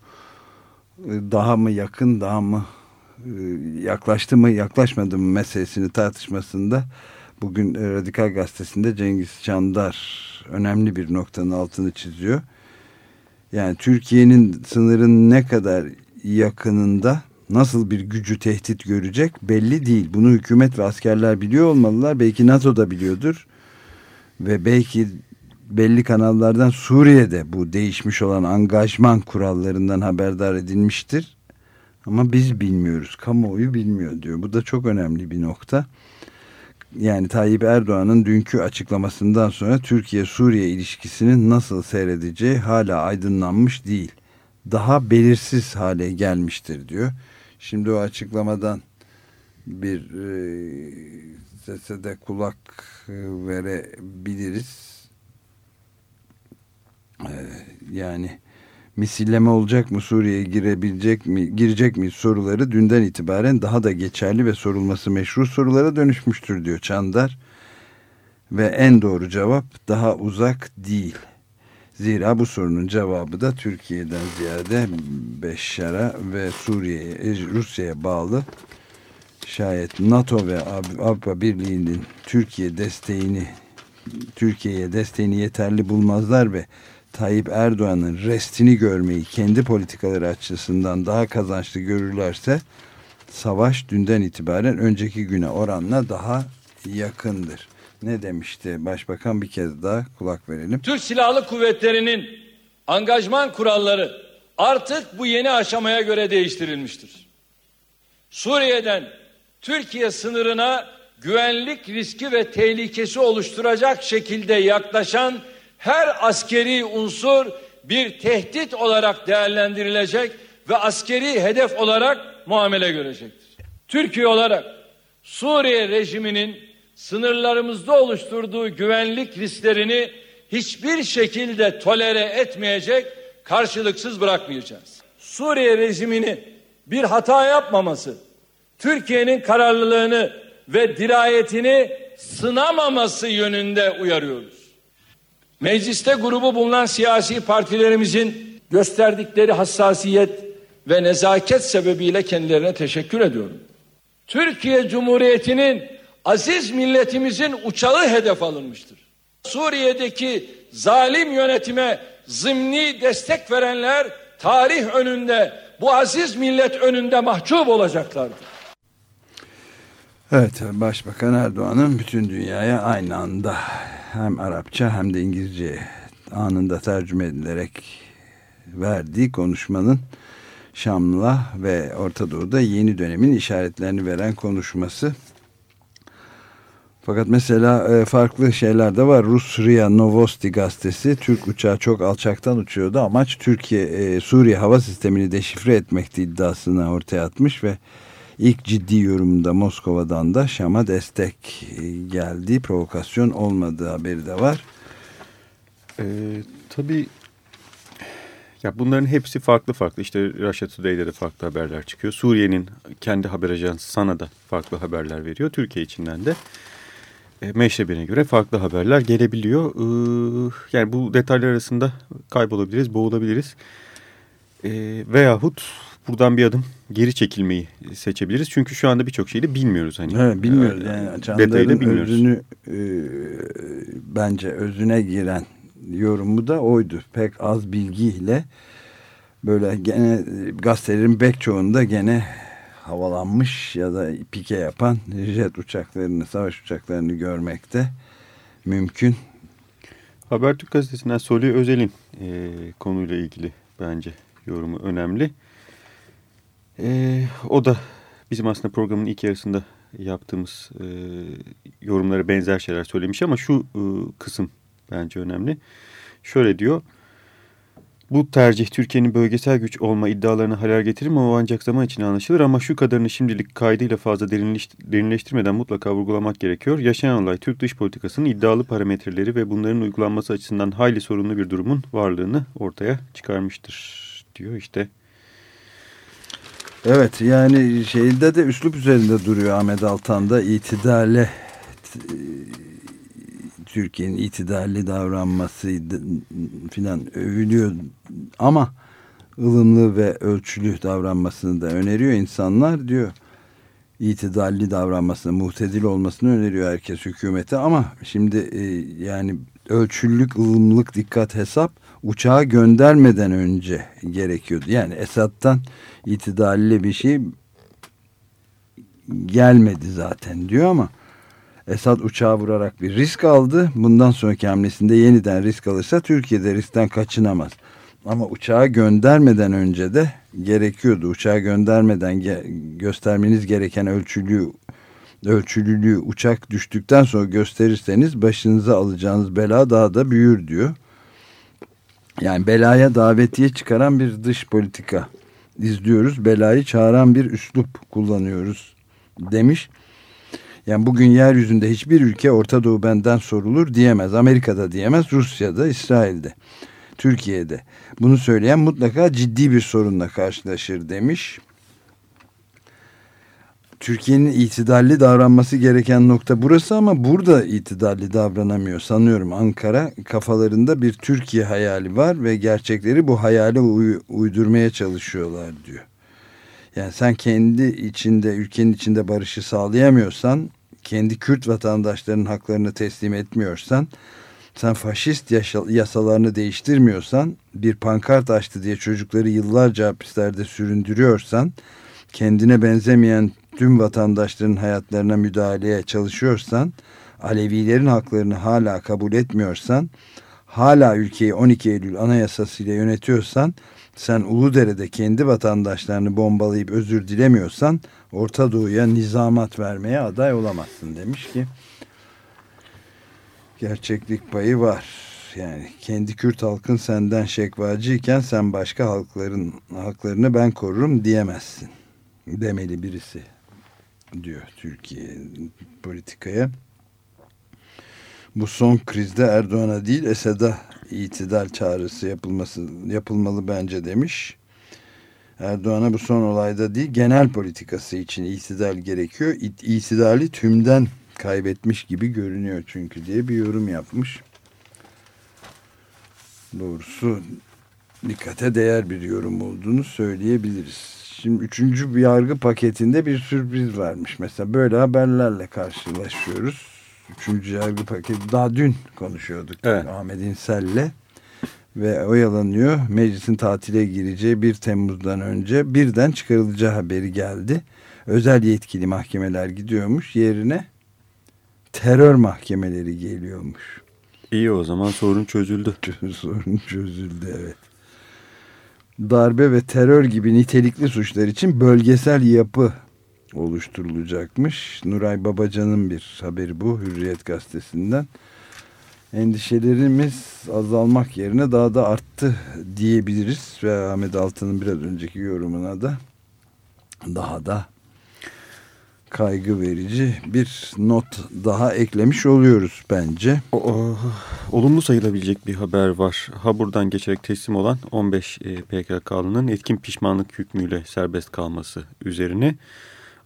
e, daha mı yakın daha mı e, yaklaştı mı yaklaşmadı mı meselesini tartışmasında bugün Radikal Gazetesi'nde Cengiz Çandar önemli bir noktanın altını çiziyor. Yani Türkiye'nin sınırın ne kadar yakınında nasıl bir gücü tehdit görecek belli değil. Bunu hükümet ve askerler biliyor olmalılar. Belki NATO da biliyordur. Ve belki belli kanallardan Suriye'de bu değişmiş olan angajman kurallarından haberdar edilmiştir. Ama biz bilmiyoruz. Kamuoyu bilmiyor diyor. Bu da çok önemli bir nokta. Yani Tayyip Erdoğan'ın dünkü açıklamasından sonra Türkiye-Suriye ilişkisinin nasıl seyredeceği hala aydınlanmış değil. Daha belirsiz hale gelmiştir diyor. Şimdi o açıklamadan bir e, sese de kulak e, verebiliriz. E, yani misilleme olacak mı Suriye'ye girebilecek mi girecek mi soruları dünden itibaren daha da geçerli ve sorulması meşru sorulara dönüşmüştür diyor Çandar. Ve en doğru cevap daha uzak değil. Zira bu sorunun cevabı da Türkiye'den ziyade Beşşar'a ve Suriye'ye, e, Rusya'ya bağlı. Şayet NATO ve Avrupa Birliği'nin Türkiye desteğini Türkiye'ye desteğini yeterli bulmazlar ve Tayyip Erdoğan'ın restini görmeyi kendi politikaları açısından daha kazançlı görürlerse savaş dünden itibaren önceki güne oranla daha yakındır. Ne demişti başbakan bir kez daha kulak verelim. Türk Silahlı Kuvvetleri'nin angajman kuralları artık bu yeni aşamaya göre değiştirilmiştir. Suriye'den Türkiye sınırına güvenlik riski ve tehlikesi oluşturacak şekilde yaklaşan her askeri unsur bir tehdit olarak değerlendirilecek ve askeri hedef olarak muamele görecektir. Türkiye olarak Suriye rejiminin sınırlarımızda oluşturduğu güvenlik risklerini hiçbir şekilde tolere etmeyecek, karşılıksız bırakmayacağız. Suriye rejimini bir hata yapmaması, Türkiye'nin kararlılığını ve dirayetini sınamaması yönünde uyarıyoruz. Mecliste grubu bulunan siyasi partilerimizin gösterdikleri hassasiyet ve nezaket sebebiyle kendilerine teşekkür ediyorum. Türkiye Cumhuriyeti'nin aziz milletimizin uçağı hedef alınmıştır. Suriye'deki zalim yönetime zımni destek verenler tarih önünde bu aziz millet önünde mahcup olacaklardır. Evet Başbakan Erdoğan'ın bütün dünyaya aynı anda hem Arapça hem de İngilizce anında tercüme edilerek verdiği konuşmanın Şam'la ve Orta Doğu'da yeni dönemin işaretlerini veren konuşması. Fakat mesela e, farklı şeyler de var. Rus Ria Novosti gazetesi Türk uçağı çok alçaktan uçuyordu. Amaç Türkiye e, Suriye hava sistemini deşifre etmekti iddiasını ortaya atmış ve İlk ciddi yorumunda Moskova'dan da Şam'a destek e, geldi. Provokasyon olmadığı haberi de var. Ee, tabii ya bunların hepsi farklı farklı. İşte Russia Today'de de farklı haberler çıkıyor. Suriye'nin kendi haber ajansı sana da farklı haberler veriyor. Türkiye içinden de meşrebine göre farklı haberler gelebiliyor. Ee, yani bu detaylar arasında kaybolabiliriz, boğulabiliriz. Ee, veyahut buradan bir adım geri çekilmeyi seçebiliriz. Çünkü şu anda birçok şeyi de bilmiyoruz. Hani, evet, bilmiyoruz. Yani Çandar'ın özünü e, bence özüne giren yorumu da oydu. Pek az bilgiyle böyle gene gazetelerin pek çoğunda gene havalanmış ya da pike yapan jet uçaklarını, savaş uçaklarını görmekte mümkün. Habertürk gazetesinden Soli Özel'in e, konuyla ilgili bence yorumu önemli. Ee, o da bizim aslında programın ilk yarısında yaptığımız e, yorumlara benzer şeyler söylemiş ama şu e, kısım bence önemli. Şöyle diyor. Bu tercih Türkiye'nin bölgesel güç olma iddialarını halel getirir mi o ancak zaman için anlaşılır ama şu kadarını şimdilik kaydıyla fazla derinleştirmeden mutlaka vurgulamak gerekiyor. Yaşanan olay Türk dış politikasının iddialı parametreleri ve bunların uygulanması açısından hayli sorunlu bir durumun varlığını ortaya çıkarmıştır diyor işte. Evet yani şeyinde de üslup üzerinde duruyor Ahmet Altan'da itidale Türkiye'nin itidalli davranması filan övülüyor ama ılımlı ve ölçülü davranmasını da öneriyor insanlar diyor. İtidalli davranmasını, muhtedil olmasını öneriyor herkes hükümete ama şimdi e, yani ölçülülük, ılımlılık, dikkat, hesap uçağı göndermeden önce gerekiyordu. Yani Esad'dan itidalli bir şey gelmedi zaten diyor ama Esad uçağı vurarak bir risk aldı. Bundan sonraki hamlesinde yeniden risk alırsa Türkiye'de riskten kaçınamaz. Ama uçağı göndermeden önce de gerekiyordu. Uçağı göndermeden ge göstermeniz gereken ölçülüğü, ölçülülüğü uçak düştükten sonra gösterirseniz başınıza alacağınız bela daha da büyür diyor. Yani belaya davetiye çıkaran bir dış politika izliyoruz. Belayı çağıran bir üslup kullanıyoruz demiş. Yani bugün yeryüzünde hiçbir ülke Orta Doğu benden sorulur diyemez. Amerika'da diyemez, Rusya'da, İsrail'de, Türkiye'de. Bunu söyleyen mutlaka ciddi bir sorunla karşılaşır demiş. Türkiye'nin itidalli davranması gereken nokta burası ama burada itidalli davranamıyor. Sanıyorum Ankara kafalarında bir Türkiye hayali var ve gerçekleri bu hayale uy uydurmaya çalışıyorlar diyor. Yani sen kendi içinde, ülkenin içinde barışı sağlayamıyorsan kendi Kürt vatandaşlarının haklarını teslim etmiyorsan, sen faşist yasalarını değiştirmiyorsan, bir pankart açtı diye çocukları yıllarca hapislerde süründürüyorsan, kendine benzemeyen tüm vatandaşların hayatlarına müdahaleye çalışıyorsan, Alevilerin haklarını hala kabul etmiyorsan, hala ülkeyi 12 Eylül anayasasıyla yönetiyorsan, sen Uludere'de kendi vatandaşlarını bombalayıp özür dilemiyorsan Orta Doğu'ya nizamat vermeye aday olamazsın demiş ki gerçeklik payı var. Yani kendi Kürt halkın senden şekvacıyken sen başka halkların haklarını ben korurum diyemezsin. Demeli birisi diyor Türkiye politikaya. Bu son krizde Erdoğan'a değil Esed'e itidal çağrısı yapılması yapılmalı bence demiş. Erdoğan'a bu son olayda değil genel politikası için itidal gerekiyor. İtidali tümden kaybetmiş gibi görünüyor çünkü diye bir yorum yapmış. Doğrusu dikkate değer bir yorum olduğunu söyleyebiliriz. Şimdi üçüncü bir yargı paketinde bir sürpriz varmış. Mesela böyle haberlerle karşılaşıyoruz. Üçüncü yargı paketi daha dün konuşuyorduk evet. Ahmet İnsel'le ve oyalanıyor. Meclisin tatile gireceği 1 Temmuz'dan önce birden çıkarılacağı haberi geldi. Özel yetkili mahkemeler gidiyormuş. Yerine terör mahkemeleri geliyormuş. İyi o zaman sorun çözüldü. sorun çözüldü evet. Darbe ve terör gibi nitelikli suçlar için bölgesel yapı oluşturulacakmış. Nuray Babacan'ın bir haberi bu Hürriyet Gazetesi'nden endişelerimiz azalmak yerine daha da arttı diyebiliriz ve Ahmet Altan'ın biraz önceki yorumuna da daha da kaygı verici bir not daha eklemiş oluyoruz bence. O, olumlu sayılabilecek bir haber var. Habur'dan geçerek teslim olan 15 e, PKK'lının etkin pişmanlık hükmüyle serbest kalması üzerine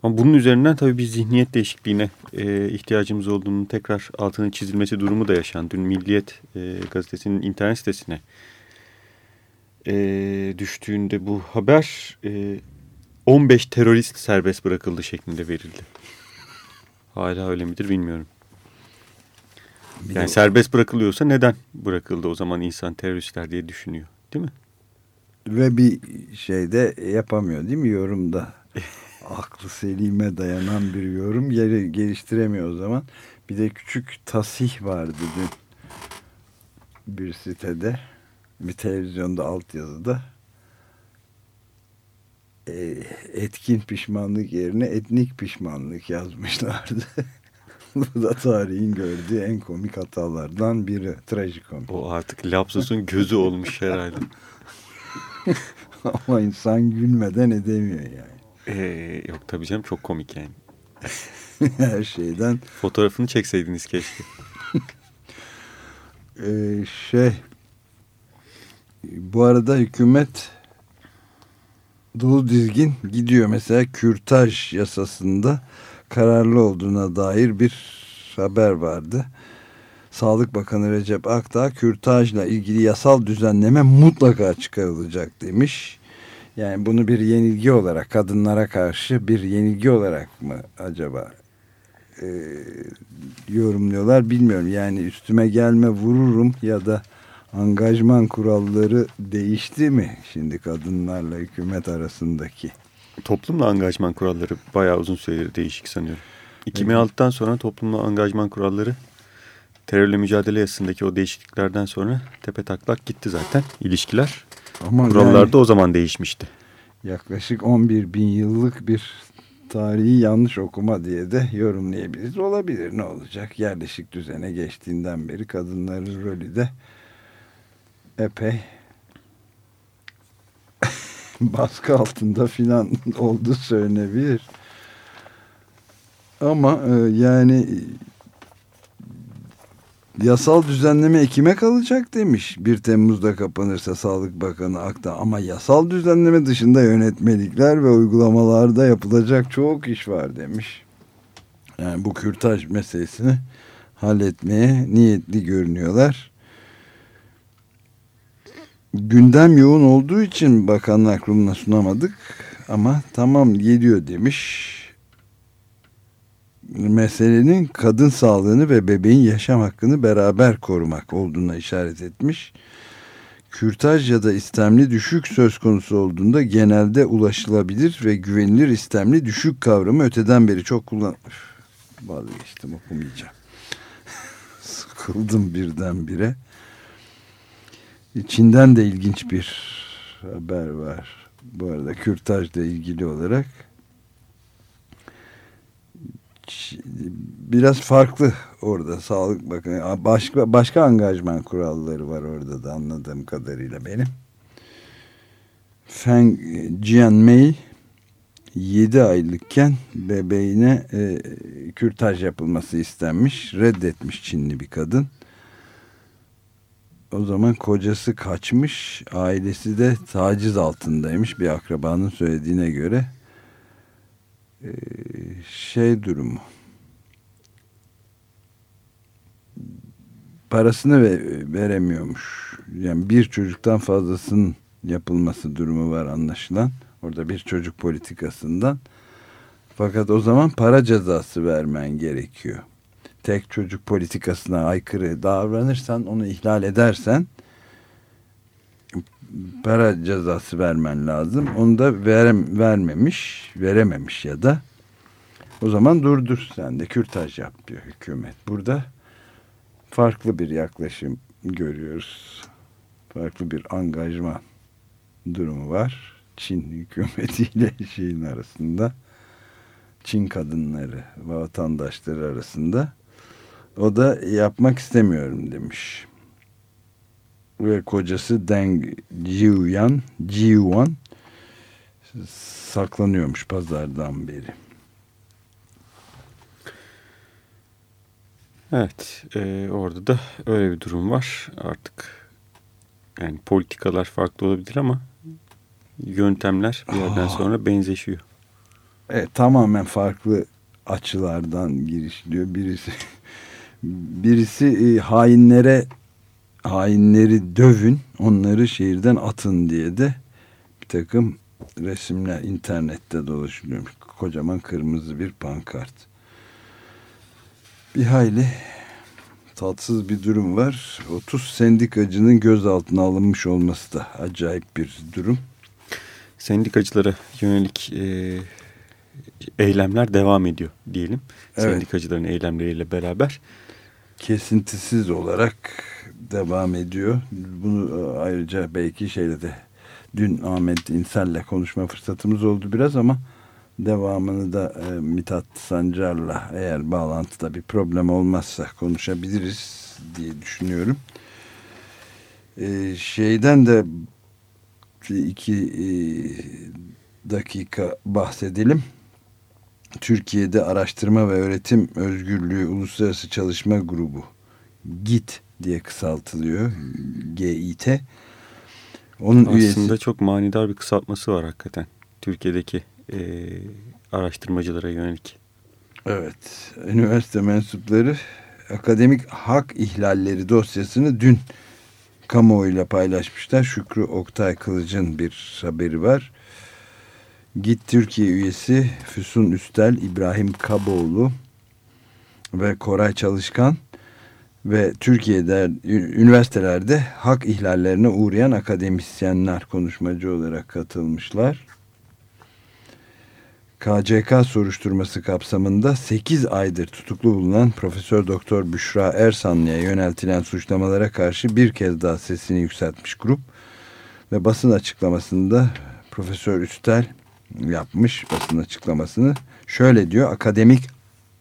ama bunun üzerinden tabii bir zihniyet değişikliğine e, ihtiyacımız olduğunu tekrar altının çizilmesi durumu da yaşandı. Dün Milliyet e, gazetesinin internet sitesine e, düştüğünde bu haber e, 15 terörist serbest bırakıldı şeklinde verildi. Hala öyle midir bilmiyorum. Yani serbest bırakılıyorsa neden bırakıldı o zaman insan teröristler diye düşünüyor değil mi? Ve bir şeyde yapamıyor değil mi yorumda? aklı selime dayanan bir yorum geliştiremiyor o zaman. Bir de küçük tasih vardı dün bir sitede bir televizyonda altyazıda e, etkin pişmanlık yerine etnik pişmanlık yazmışlardı. Bu da tarihin gördüğü en komik hatalardan biri. Trajikomik. O artık lapsusun gözü olmuş herhalde. Ama insan gülmeden edemiyor yani. Ee, yok tabii canım çok komik yani. Her şeyden. Fotoğrafını çekseydiniz keşke. ee, şey bu arada hükümet dolu dizgin gidiyor. Mesela kürtaj yasasında kararlı olduğuna dair bir haber vardı. Sağlık Bakanı Recep Akdağ kürtajla ilgili yasal düzenleme mutlaka çıkarılacak demiş. Yani bunu bir yenilgi olarak kadınlara karşı bir yenilgi olarak mı acaba e, yorumluyorlar bilmiyorum. Yani üstüme gelme vururum ya da angajman kuralları değişti mi şimdi kadınlarla hükümet arasındaki? Toplumla angajman kuralları bayağı uzun süredir değişik sanıyorum. 2006'dan sonra toplumla angajman kuralları terörle mücadele yasasındaki o değişikliklerden sonra tepe taklak gitti zaten ilişkiler. Ama Kurallar yani, da o zaman değişmişti. Yaklaşık 11 bin yıllık bir tarihi yanlış okuma diye de yorumlayabiliriz. Olabilir ne olacak? Yerleşik düzene geçtiğinden beri kadınların rolü de epey baskı altında filan oldu söylenebilir. Ama e, yani yasal düzenleme Ekim'e kalacak demiş. 1 Temmuz'da kapanırsa Sağlık Bakanı Akta. Ama yasal düzenleme dışında yönetmelikler ve uygulamalarda yapılacak çok iş var demiş. Yani bu kürtaj meselesini halletmeye niyetli görünüyorlar. Gündem yoğun olduğu için bakanlar kuruluna sunamadık ama tamam geliyor demiş meselenin kadın sağlığını ve bebeğin yaşam hakkını beraber korumak olduğuna işaret etmiş. Kürtaj ya da istemli düşük söz konusu olduğunda genelde ulaşılabilir ve güvenilir istemli düşük kavramı öteden beri çok kullan... Vazgeçtim okumayacağım. Sıkıldım birdenbire. Çin'den de ilginç bir haber var. Bu arada kürtajla ilgili olarak biraz farklı orada sağlık bakın başka başka angajman kuralları var orada da anladığım kadarıyla benim. Feng Jianmei 7 aylıkken bebeğine e, kürtaj yapılması istenmiş. Reddetmiş Çinli bir kadın. O zaman kocası kaçmış. Ailesi de taciz altındaymış bir akrabanın söylediğine göre. Şey durumu parasını veremiyormuş. Yani bir çocuktan fazlasının yapılması durumu var anlaşılan. Orada bir çocuk politikasından. Fakat o zaman para cezası vermen gerekiyor. Tek çocuk politikasına aykırı davranırsan, onu ihlal edersen para cezası vermen lazım. Onu da verem, vermemiş, verememiş ya da o zaman durdur sen de kürtaj yap diyor hükümet. Burada farklı bir yaklaşım görüyoruz. Farklı bir angajman durumu var. Çin hükümetiyle şeyin arasında. Çin kadınları vatandaşları arasında. O da yapmak istemiyorum demiş ve kocası Deng Jiuyan, Jiuan saklanıyormuş pazardan beri. Evet, e, orada da öyle bir durum var. Artık yani politikalar farklı olabilir ama yöntemler bir yerden Aa. sonra benzeşiyor. Evet, tamamen farklı açılardan girişliyor. Birisi birisi e, hainlere hainleri dövün, onları şehirden atın diye de bir takım resimler internette dolaşıyor. Kocaman kırmızı bir pankart. Bir hayli tatsız bir durum var. 30 sendikacının gözaltına alınmış olması da acayip bir durum. Sendikacılara yönelik e, eylemler devam ediyor diyelim. Evet. Sendikacıların eylemleriyle beraber. Kesintisiz olarak devam ediyor. Bunu e, ayrıca belki şeyle de Dün Ahmet İnsel'le konuşma fırsatımız oldu biraz ama devamını da e, Mithat Sancar'la eğer bağlantıda bir problem olmazsa konuşabiliriz diye düşünüyorum. E, şeyden de iki e, dakika bahsedelim. Türkiye'de Araştırma ve Öğretim Özgürlüğü Uluslararası Çalışma Grubu GIT diye kısaltılıyor. GİT. Onun Aslında üyesi... çok manidar bir kısaltması var hakikaten. Türkiye'deki e, araştırmacılara yönelik. Evet. Üniversite mensupları akademik hak ihlalleri dosyasını dün kamuoyuyla paylaşmışlar. Şükrü Oktay Kılıç'ın bir haberi var. Git Türkiye üyesi Füsun Üstel, İbrahim Kaboğlu ve Koray Çalışkan ve Türkiye'de üniversitelerde hak ihlallerine uğrayan akademisyenler konuşmacı olarak katılmışlar. KCK soruşturması kapsamında 8 aydır tutuklu bulunan Profesör Doktor Büşra Ersanlı'ya yöneltilen suçlamalara karşı bir kez daha sesini yükseltmiş grup ve basın açıklamasında Profesör Üstel yapmış basın açıklamasını şöyle diyor akademik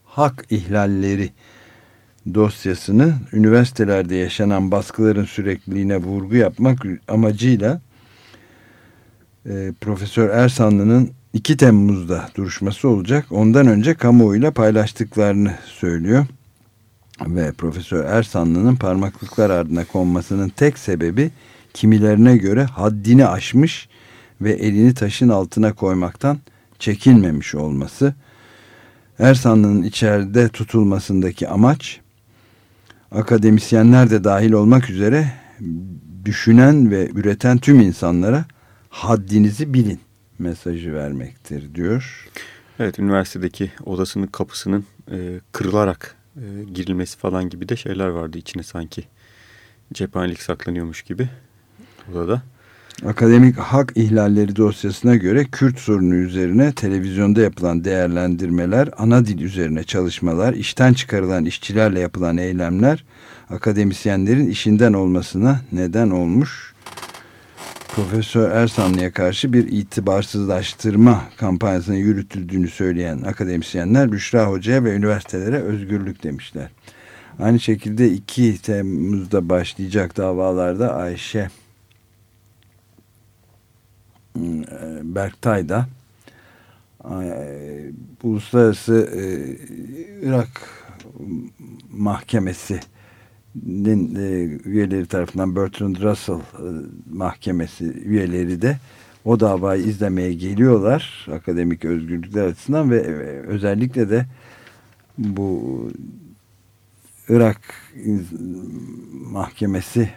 hak ihlalleri dosyasını üniversitelerde yaşanan baskıların sürekliliğine vurgu yapmak amacıyla e, Profesör Ersanlı'nın 2 Temmuz'da duruşması olacak. Ondan önce kamuoyuyla paylaştıklarını söylüyor. Ve Profesör Ersanlı'nın parmaklıklar ardına konmasının tek sebebi kimilerine göre haddini aşmış ve elini taşın altına koymaktan çekinmemiş olması. Ersanlı'nın içeride tutulmasındaki amaç akademisyenler de dahil olmak üzere düşünen ve üreten tüm insanlara haddinizi bilin mesajı vermektir diyor. Evet üniversitedeki odasının kapısının e, kırılarak e, girilmesi falan gibi de şeyler vardı içine sanki cephanelik saklanıyormuş gibi odada. Akademik hak ihlalleri dosyasına göre Kürt sorunu üzerine televizyonda yapılan değerlendirmeler, ana dil üzerine çalışmalar, işten çıkarılan işçilerle yapılan eylemler akademisyenlerin işinden olmasına neden olmuş. Profesör Ersanlı'ya karşı bir itibarsızlaştırma kampanyasının yürütüldüğünü söyleyen akademisyenler Büşra Hoca'ya ve üniversitelere özgürlük demişler. Aynı şekilde 2 Temmuz'da başlayacak davalarda Ayşe Berktay da Uluslararası e, Irak Mahkemesi'nin e, üyeleri tarafından Bertrand Russell e, Mahkemesi üyeleri de o davayı izlemeye geliyorlar akademik özgürlükler açısından ve özellikle de bu Irak Mahkemesi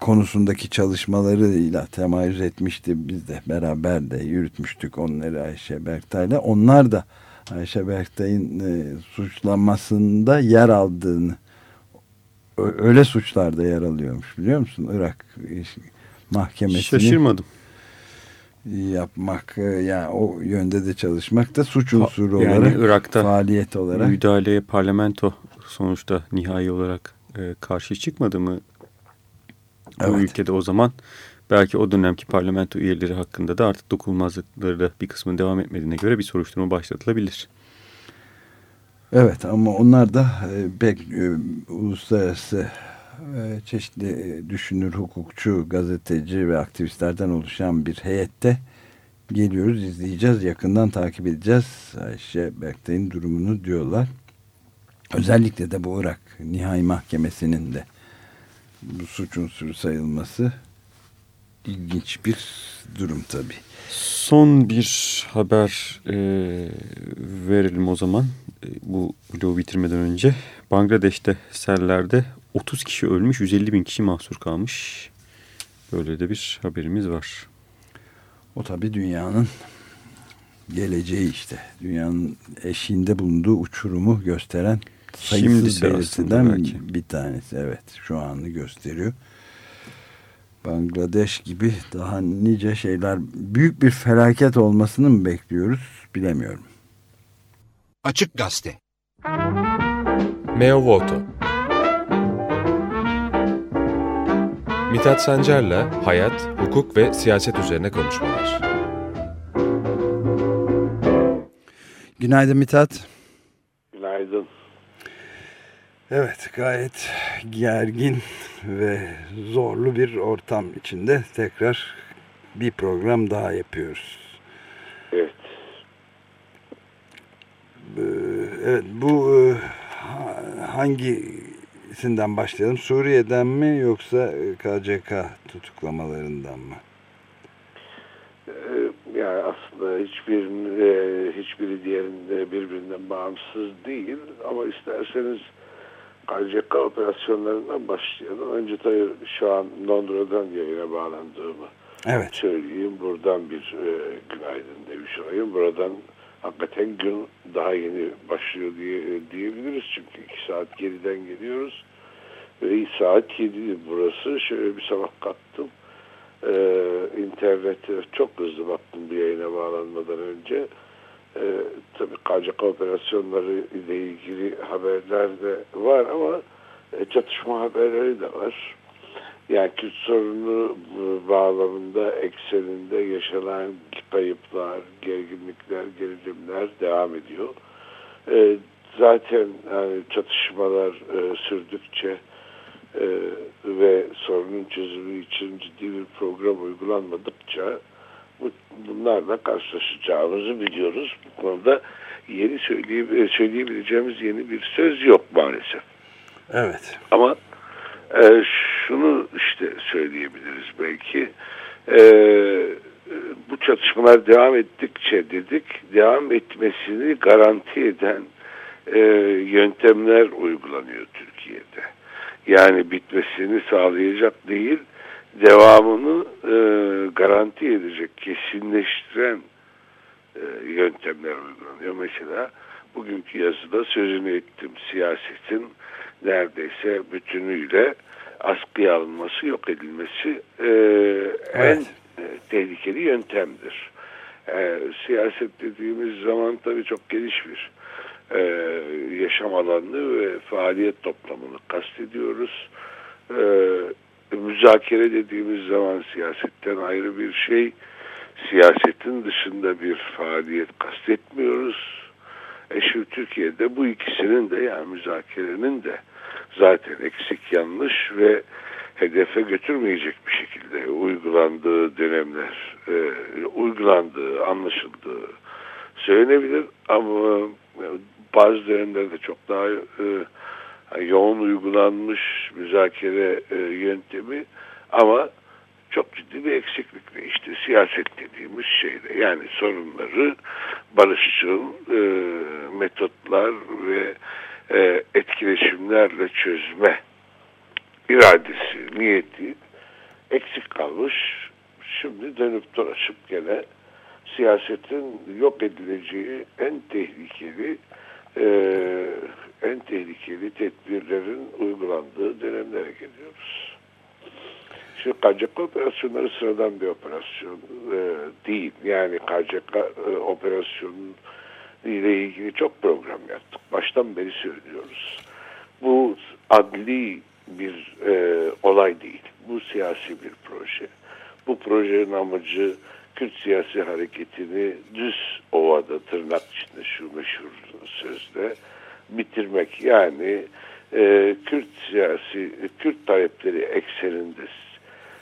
konusundaki çalışmalarıyla temayüz etmişti. Biz de beraber de yürütmüştük onları Ayşe Berktay'la. Onlar da Ayşe Berktay'ın e, suçlanmasında yer aldığını öyle suçlarda yer alıyormuş biliyor musun? Irak mahkemesini şaşırmadım. Yapmak e, yani o yönde de çalışmak da suç unsuru yani olarak Irak'ta faaliyet olarak. Müdahaleye parlamento sonuçta nihai olarak e, karşı çıkmadı mı Evet. Bu ülkede o zaman belki o dönemki parlamento üyeleri hakkında da artık dokunulmazlıkları da bir kısmının devam etmediğine göre bir soruşturma başlatılabilir. Evet ama onlar da pek e, uluslararası e, çeşitli e, düşünür, hukukçu, gazeteci ve aktivistlerden oluşan bir heyette geliyoruz, izleyeceğiz, yakından takip edeceğiz. Ayşe Berktay'ın durumunu diyorlar. Özellikle de bu Irak Nihai Mahkemesi'nin de bu suç unsuru sayılması ilginç bir durum tabii. Son bir haber e, verelim o zaman e, bu bloğu bitirmeden önce. Bangladeş'te sellerde 30 kişi ölmüş 150 bin kişi mahsur kalmış. Böyle de bir haberimiz var. O tabii dünyanın geleceği işte. Dünyanın eşiğinde bulunduğu uçurumu gösteren sayısız belirtiden bir tanesi. Evet şu anı gösteriyor. Bangladeş gibi daha nice şeyler büyük bir felaket olmasını mı bekliyoruz bilemiyorum. Açık Gazete Meo Voto Mithat Sancar'la hayat, hukuk ve siyaset üzerine konuşmalar. Günaydın Mithat. Günaydın. Evet gayet gergin ve zorlu bir ortam içinde tekrar bir program daha yapıyoruz. Evet. Ee, Evet bu e, ha- hangisinden başlayalım? Suriye'den mi yoksa e, KCK tutuklamalarından mı? Ee, Yani aslında hiçbir e, hiçbiri diğerinde birbirinden bağımsız değil ama isterseniz KCK operasyonlarından başlayalım. Önce tabii şu an Londra'dan yayına bağlandığımı Evet. söyleyeyim. Buradan bir e, günaydın demiş olayım. Buradan hakikaten gün daha yeni başlıyor diye diyebiliriz. Çünkü iki saat geriden geliyoruz. Ve saat 7 burası. Şöyle bir sabah kalktım. Ee, internete çok hızlı baktım bir yayına bağlanmadan önce. Ee, tabii KCK operasyonları ile ilgili haberler de var ama e, çatışma haberleri de var. Yani Kürt sorunu e, bağlamında ekseninde yaşanan kayıplar, gerginlikler, gerilimler devam ediyor. Ee, zaten yani çatışmalar e, sürdükçe e, ve sorunun çözümü için ciddi bir program uygulanmadıkça bunlarla karşılaşacağımızı biliyoruz. Bu konuda yeni söyleye, söyleyebileceğimiz yeni bir söz yok maalesef. Evet. Ama e, şunu işte söyleyebiliriz belki. E, bu çatışmalar devam ettikçe dedik, devam etmesini garanti eden e, yöntemler uygulanıyor Türkiye'de. Yani bitmesini sağlayacak değil, devamını e, garanti edecek, kesinleştiren e, yöntemler uygulanıyor. Mesela bugünkü yazıda sözünü ettim siyasetin neredeyse bütünüyle askıya alınması, yok edilmesi e, en Evet. e, tehlikeli yöntemdir. E, siyaset dediğimiz zaman tabii çok geniş bir e, yaşam alanını ve faaliyet toplamını kastediyoruz. E, müzakere dediğimiz zaman siyasetten ayrı bir şey, siyasetin dışında bir faaliyet kastetmiyoruz. E Türkiye'de bu ikisinin de yani müzakerenin de zaten eksik yanlış ve hedefe götürmeyecek bir şekilde uygulandığı dönemler, e, uygulandığı, anlaşıldığı söylenebilir ama bazı dönemlerde çok daha e, yoğun uygulanmış müzakere e, yöntemi ama çok ciddi bir eksiklik ve işte siyaset dediğimiz şeyde yani sorunları barışçıl e, metotlar ve e, etkileşimlerle çözme iradesi, niyeti eksik kalmış. Şimdi dönüp dolaşıp gene siyasetin yok edileceği en tehlikeli e, en tehlikeli tedbirlerin uygulandığı dönemlere geliyoruz. Şimdi KCK operasyonları sıradan bir operasyon e, değil. Yani KCK e, operasyonu ile ilgili çok program yaptık. Baştan beri söylüyoruz. Bu adli bir e, olay değil. Bu siyasi bir proje. Bu projenin amacı Kürt siyasi hareketini düz ovada tırnak içinde şu meşhur sözle bitirmek. Yani e, Kürt siyasi, Kürt talepleri ekseninde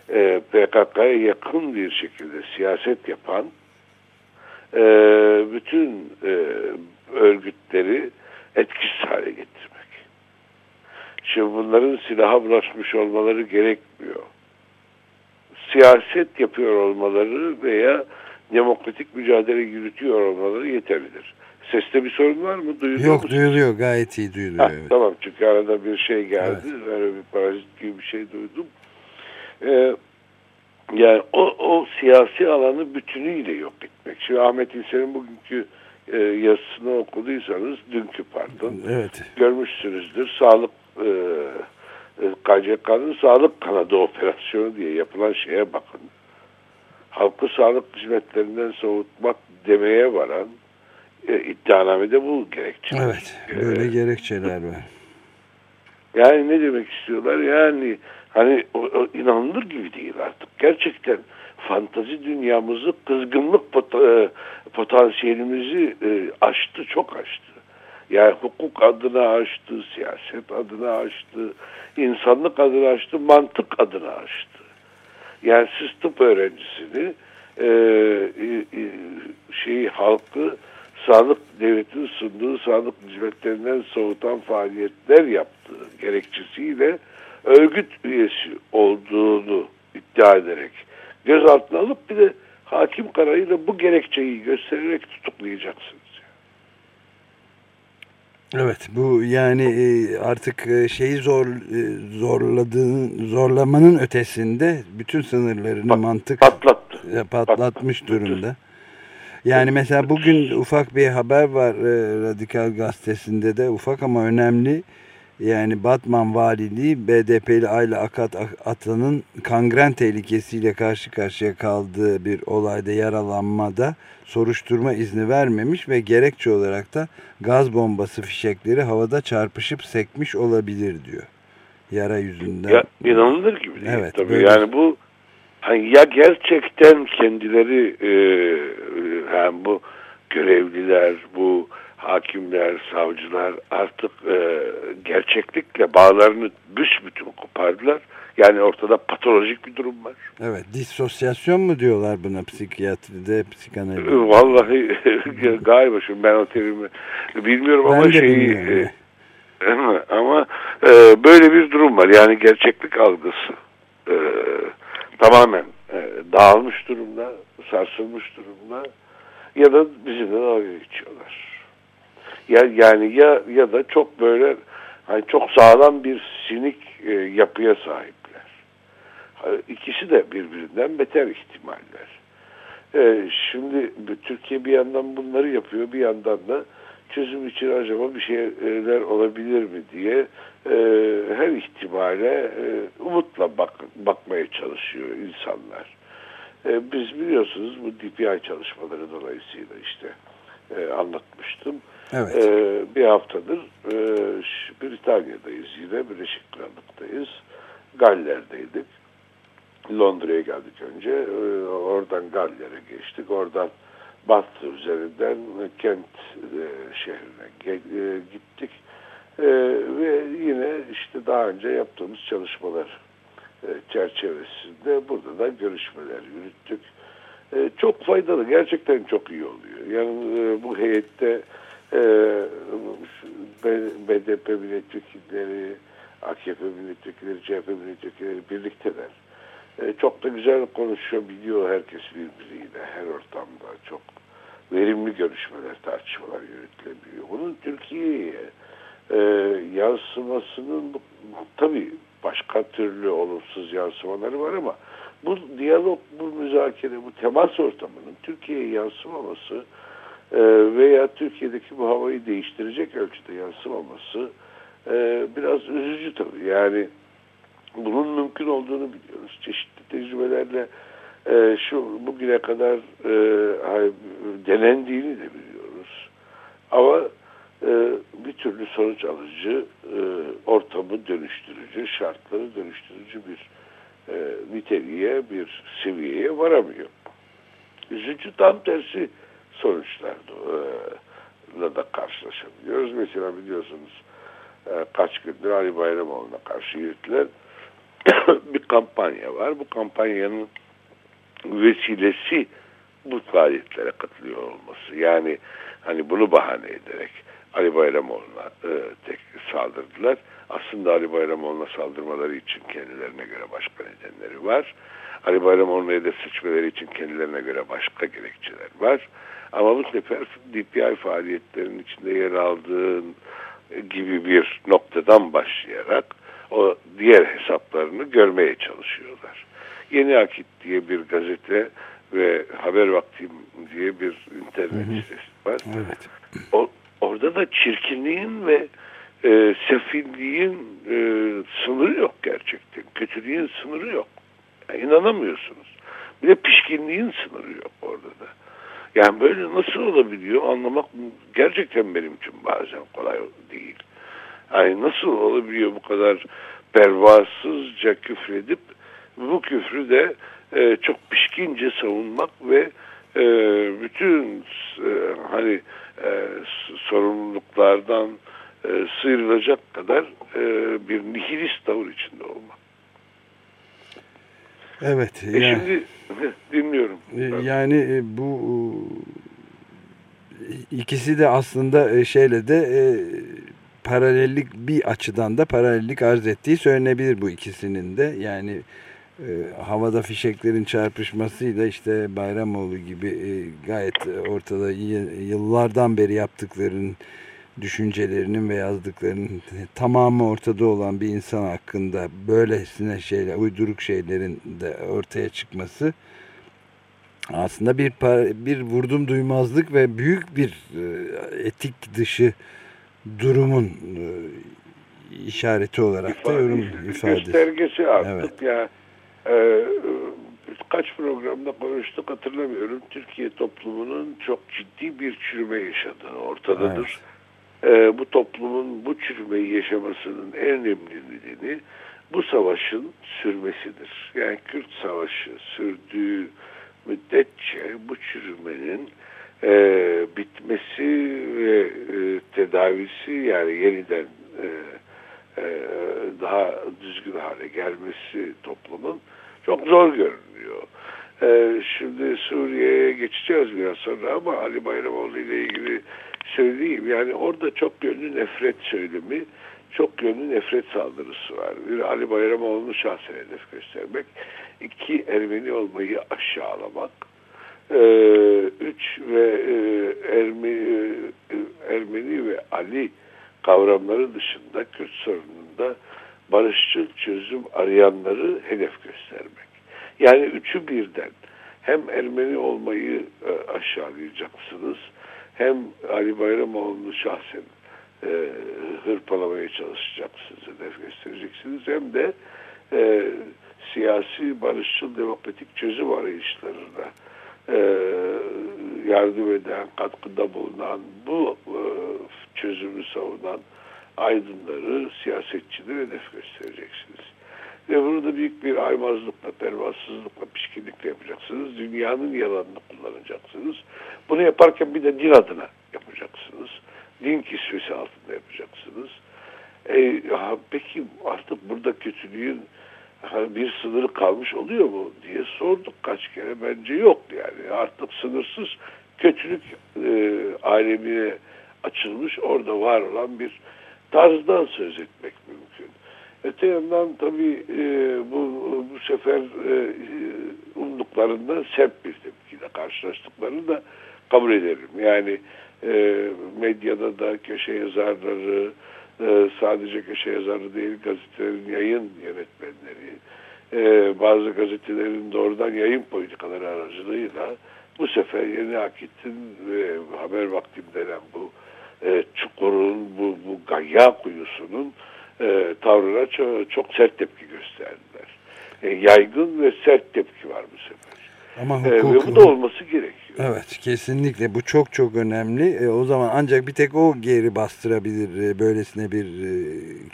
e, PKK'ya yakın bir şekilde siyaset yapan e, bütün e, örgütleri etkisiz hale getirmek. Şimdi bunların silaha bulaşmış olmaları gerekmiyor. Siyaset yapıyor olmaları veya demokratik mücadele yürütüyor olmaları yeterlidir. Seste bir sorun var mı? Duyuluyor Yok musun? duyuluyor gayet iyi duyuluyor. Ha, evet. Tamam çünkü arada bir şey geldi. Böyle bir parazit gibi bir şey duydum. Ee, yani o, o siyasi alanı bütünüyle yok etmek. Şimdi Ahmet İlser'in bugünkü e, yazısını okuduysanız, dünkü pardon, Evet. görmüşsünüzdür. Sağlık e, KCK'nın sağlık kanadı operasyonu diye yapılan şeye bakın. Halkı sağlık hizmetlerinden soğutmak demeye varan e, iddianamede bu gerekçe. Evet. Böyle gerekçeler var. Yani ne demek istiyorlar? Yani Hani o, o inanılır gibi değil artık. Gerçekten fantazi dünyamızı kızgınlık pot e, potansiyelimizi e, aştı, çok aştı. Yani hukuk adına aştı, siyaset adına aştı, insanlık adına aştı, mantık adına aştı. Yani siz tıp öğrencisini e, e, şeyi halkı sağlık devletinin sunduğu sağlık hizmetlerinden soğutan faaliyetler yaptığı gerekçesiyle örgüt üyesi olduğunu iddia ederek gözaltına alıp bir de hakim kararıyla bu gerekçeyi göstererek tutuklayacaksınız. Evet bu yani e, artık e, şeyi zor zorladığın zorlamanın ötesinde bütün sınırlarını Pat, mantık patlattı. patlatmış patlattı. durumda. Yani mesela bugün ufak bir haber var Radikal Gazetesi'nde de ufak ama önemli. Yani Batman Valiliği BDP'li Ayla Akat Atan'ın kangren tehlikesiyle karşı karşıya kaldığı bir olayda yaralanmada soruşturma izni vermemiş ve gerekçe olarak da gaz bombası fişekleri havada çarpışıp sekmiş olabilir diyor. Yara yüzünden. Ya inanılır gibi değil evet, tabii. Böyle... Yani bu hani ya gerçekten kendileri e, yani bu görevliler, bu hakimler, savcılar artık e, gerçeklikle bağlarını büsbütün kopardılar. Yani ortada patolojik bir durum var. Evet, disosyasyon mu diyorlar buna psikiyatride, psikanalizde? Vallahi galiba şimdi ben o terimi bilmiyorum ben ama şeyi... E, ama e, böyle bir durum var. Yani gerçeklik algısı e, tamamen e, dağılmış durumda, sarsılmış durumda ya da bizimle dalga geçiyorlar. Ya, yani ya ya da çok böyle hani çok sağlam bir sinik e, yapıya sahipler. İkisi de birbirinden beter ihtimaller. E, şimdi Türkiye bir yandan bunları yapıyor, bir yandan da çözüm için acaba bir şeyler olabilir mi diye e, her ihtimale e, umutla bak, bakmaya çalışıyor insanlar. E, biz biliyorsunuz bu DPI çalışmaları dolayısıyla işte e, anlatmıştım. Evet. E, bir haftadır e, Britanya'dayız yine Birleşik Krallık'tayız. Galler'deydik. Londra'ya geldik önce. E, oradan Galler'e geçtik. Oradan Bath üzerinden Kent e, şehrine e, gittik. E, ve yine işte daha önce yaptığımız çalışmalar e, çerçevesinde burada da görüşmeler yürüttük. E, çok faydalı, gerçekten çok iyi oluyor. Yani e, bu heyette BDP milletvekilleri, AKP milletvekilleri, CHP milletvekilleri birlikteler. Çok da güzel konuşabiliyor herkes birbiriyle her ortamda. Çok verimli görüşmeler, tartışmalar yürütülebiliyor. Bunun Türkiye'ye yansımasının tabii başka türlü olumsuz yansımaları var ama bu diyalog, bu müzakere, bu temas ortamının Türkiye'ye yansımaması e, veya Türkiye'deki bu havayı değiştirecek ölçüde yansımaması e, biraz üzücü tabii. Yani bunun mümkün olduğunu biliyoruz. Çeşitli tecrübelerle e, şu bugüne kadar e, denendiğini de biliyoruz. Ama e, bir türlü sonuç alıcı, ortamı dönüştürücü, şartları dönüştürücü bir niteliğe, bir seviyeye varamıyor. Üzücü tam tersi sonuçlarla da karşılaşabiliyoruz. Mesela biliyorsunuz kaç gündür Ali Bayramoğlu'na karşı yürütülen bir kampanya var. Bu kampanyanın vesilesi bu faaliyetlere katılıyor olması. Yani hani bunu bahane ederek Ali Bayramoğlu'na e, tek saldırdılar. Aslında Ali Bayramoğlu'na saldırmaları için kendilerine göre başka nedenleri var. Ali Bayramoğlu'na hedef seçmeleri için kendilerine göre başka gerekçeler var. Ama bu sefer DPI faaliyetlerinin içinde yer aldığın gibi bir noktadan başlayarak o diğer hesaplarını görmeye çalışıyorlar. Yeni Akit diye bir gazete ve Haber Vaktim diye bir internet sitesi var. Evet. O, orada da çirkinliğin ve e, sefilliğin e, sınırı yok gerçekten. Kötülüğün sınırı yok. Yani inanamıyorsunuz. Bir de pişkinliğin sınırı yok orada da. Yani böyle nasıl olabiliyor anlamak gerçekten benim için bazen kolay değil. Yani nasıl olabiliyor bu kadar pervasızca küfredip bu küfrü de e, çok pişkince savunmak ve e, bütün e, hani e, sorumluluklardan e, sıyrılacak kadar e, bir nihilist tavır içinde olmak. Evet. E Yani, şimdi dinliyorum. e, yani e, bu e, ikisi de aslında e, şeyle de paralellik bir açıdan da paralellik arz ettiği söylenebilir bu ikisinin de. Yani havada fişeklerin çarpışmasıyla işte Bayramoğlu gibi gayet ortada yıllardan beri yaptıklarının düşüncelerinin ve yazdıklarının tamamı ortada olan bir insan hakkında böylesine şeyler, uyduruk şeylerin de ortaya çıkması aslında bir bir vurdum duymazlık ve büyük bir e, etik dışı durumun e, işareti olarak da yorum İfadesi. Göstergesi artık Evet. ya e, kaç programda konuştuk hatırlamıyorum. Türkiye toplumunun çok ciddi bir çürüme yaşadığı ortadadır. E, bu toplumun bu çürümeyi yaşamasının en önemli nedeni bu savaşın sürmesidir. Yani Kürt Savaşı sürdüğü müddetçe bu çürümenin e, bitmesi ve e, tedavisi yani yeniden e, e, daha düzgün hale gelmesi toplumun çok zor görünüyor. E, şimdi Suriye'ye geçeceğiz biraz sonra ama Ali Bayramoğlu ile ilgili söyleyeyim. Yani orada çok yönlü nefret söylemi, çok yönlü nefret saldırısı var. Bir Ali Bayramoğlu'nu şahsen hedef göstermek, iki Ermeni olmayı aşağılamak, e, üç ve e, Ermeni, e, Ermeni ve Ali kavramları dışında Kürt sorununda barışçıl çözüm arayanları hedef göstermek. Yani üçü birden hem Ermeni olmayı e, aşağılayacaksınız hem Ali Bayramoğlu'nu şahsen e, hırpalamaya çalışacaksınız, hedef göstereceksiniz hem de e, siyasi barışçıl demokratik çözüm arayışlarına e, yardım eden, katkıda bulunan, bu e, çözümü savunan aydınları, siyasetçileri hedef göstereceksiniz. Ve bunu da büyük bir aymazlıkla, pervasızlıkla, pişkinlikle yapacaksınız. Dünyanın yalanını kullanacaksınız. Bunu yaparken bir de din adına yapacaksınız. Din kisvesi altında yapacaksınız. E, ya peki artık burada kötülüğün bir sınırı kalmış oluyor mu diye sorduk kaç kere. Bence yok yani. Artık sınırsız kötülük e, alemine açılmış, orada var olan bir tarzdan söz etmek mümkün. Öte yandan tabii e, bu, bu sefer e, umduklarından sert bir tepkiyle karşılaştıklarını da kabul ederim. Yani e, medyada da köşe yazarları, e, sadece köşe yazarı değil gazetelerin yayın yönetmenleri, e, bazı gazetelerin doğrudan yayın politikaları aracılığıyla bu sefer Yeni Akit'in ve Haber Vaktim denen bu e, çukurun, bu, bu gaya kuyusunun e, tavrına çok, çok sert tepki gösterdiler. E, yaygın ve sert tepki var bu sefer. Ama E, ve hukuk, bu da olması gerekiyor. Evet kesinlikle bu çok çok önemli. E, o zaman ancak bir tek o geri bastırabilir e, böylesine bir e,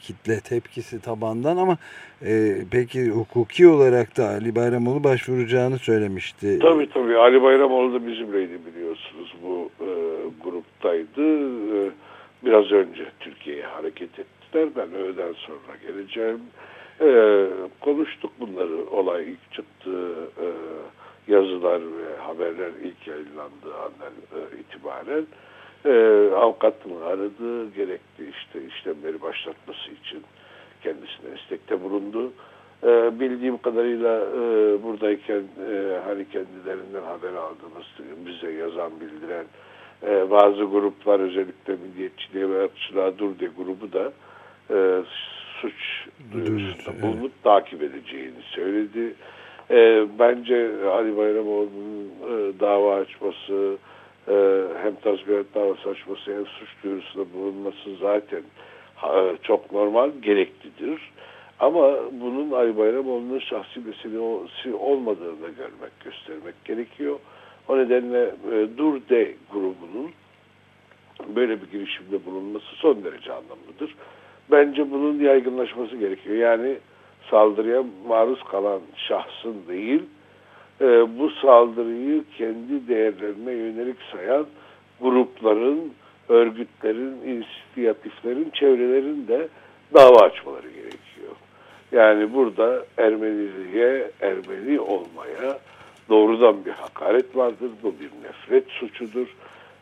kitle tepkisi tabandan ama e, peki hukuki olarak da Ali Bayramoğlu başvuracağını söylemişti. Tabii tabii. Ali Bayramoğlu da bizimleydi biliyorsunuz. Bu e, gruptaydı. E, biraz önce Türkiye'ye hareket ettiler. Ben öğleden sonra geleceğim. E, konuştuk bunları. Olay ilk çıktığı e, yazılar ve haberler ilk yayınlandığı andan e, itibaren e, avukatını aradı. Gerekli işte işlemleri başlatması için kendisine istekte bulundu. E, bildiğim kadarıyla e, buradayken e, hani kendilerinden haber aldığımız bize yazan bildiren e, bazı gruplar özellikle milliyetçiliğe ve ırkçılığa dur diye grubu da e, suç duyurusunda bulunup takip edeceğini söyledi. E, bence Ali Bayramoğlu'nun e, dava açması e, hem tazminat davası açması hem suç duyurusunda bulunması zaten ha, çok normal, gereklidir. Ama bunun Ali Bayramoğlu'nun şahsi meselesi olmadığını görmek, göstermek gerekiyor. O nedenle e, Dur De grubunun böyle bir girişimde bulunması son derece anlamlıdır. Bence bunun yaygınlaşması gerekiyor. Yani saldırıya maruz kalan şahsın değil, e, bu saldırıyı kendi değerlerine yönelik sayan grupların, örgütlerin, inisiyatiflerin, çevrelerin de dava açmaları gerekiyor. Yani burada Ermeniliğe, Ermeni olmaya doğrudan bir hakaret vardır. Bu bir nefret suçudur.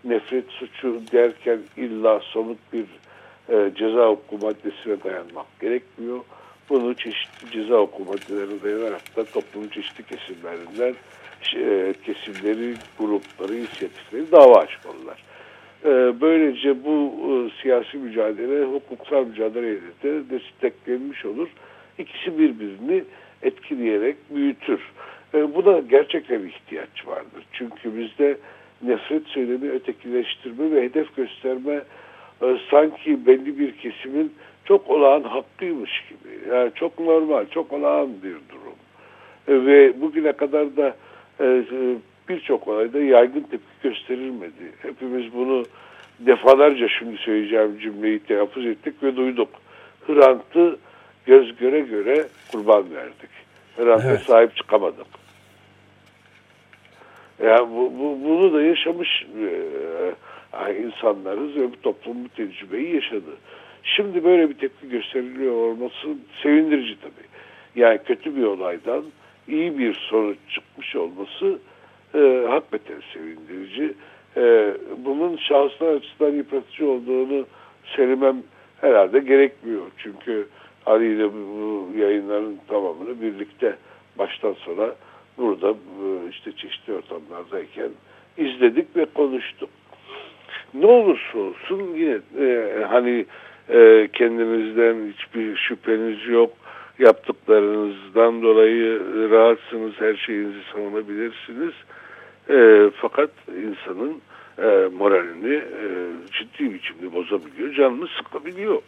Nefret suçu derken illa somut bir e, ceza hukuku maddesine dayanmak gerekmiyor. Bunu çeşitli ceza hukuku maddelerine dayanarak da toplumun çeşitli kesimlerinden e, kesimleri, grupları, inisiyatifleri dava açmalılar. E, böylece bu e, siyasi mücadele, hukuksal mücadeleyle de desteklenmiş olur. İkisi birbirini etkileyerek büyütür. E, buna gerçekten ihtiyaç vardır. Çünkü bizde nefret söylemi, ötekileştirme ve hedef gösterme sanki belli bir kesimin çok olağan hakkıymış gibi. Yani çok normal, çok olağan bir durum. E, ve bugüne kadar da e, e birçok olayda yaygın tepki gösterilmedi. Hepimiz bunu defalarca şimdi söyleyeceğim cümleyi telaffuz ettik ve duyduk. Hrant'ı göz göre göre kurban verdik. Hrant'a evet. sahip çıkamadık. Yani bu, bu, bunu da yaşamış e, insanlarız ve bu toplum bu tecrübeyi yaşadı. Şimdi böyle bir tepki gösteriliyor olması sevindirici tabii. Yani kötü bir olaydan iyi bir sonuç çıkmış olması e, hakikaten sevindirici. E, bunun şahıslar açısından yıpratıcı olduğunu söylemem herhalde gerekmiyor. Çünkü Ali ile bu yayınların tamamını birlikte baştan sona burada e, işte çeşitli ortamlardayken izledik ve konuştuk. Ne olursa olsun yine e, hani e, kendinizden hiçbir şüpheniz yok. Yaptıklarınızdan dolayı rahatsınız, her şeyinizi savunabilirsiniz. E, fakat insanın e, moralini e, ciddi biçimde bozabiliyor, canını sıkabiliyor.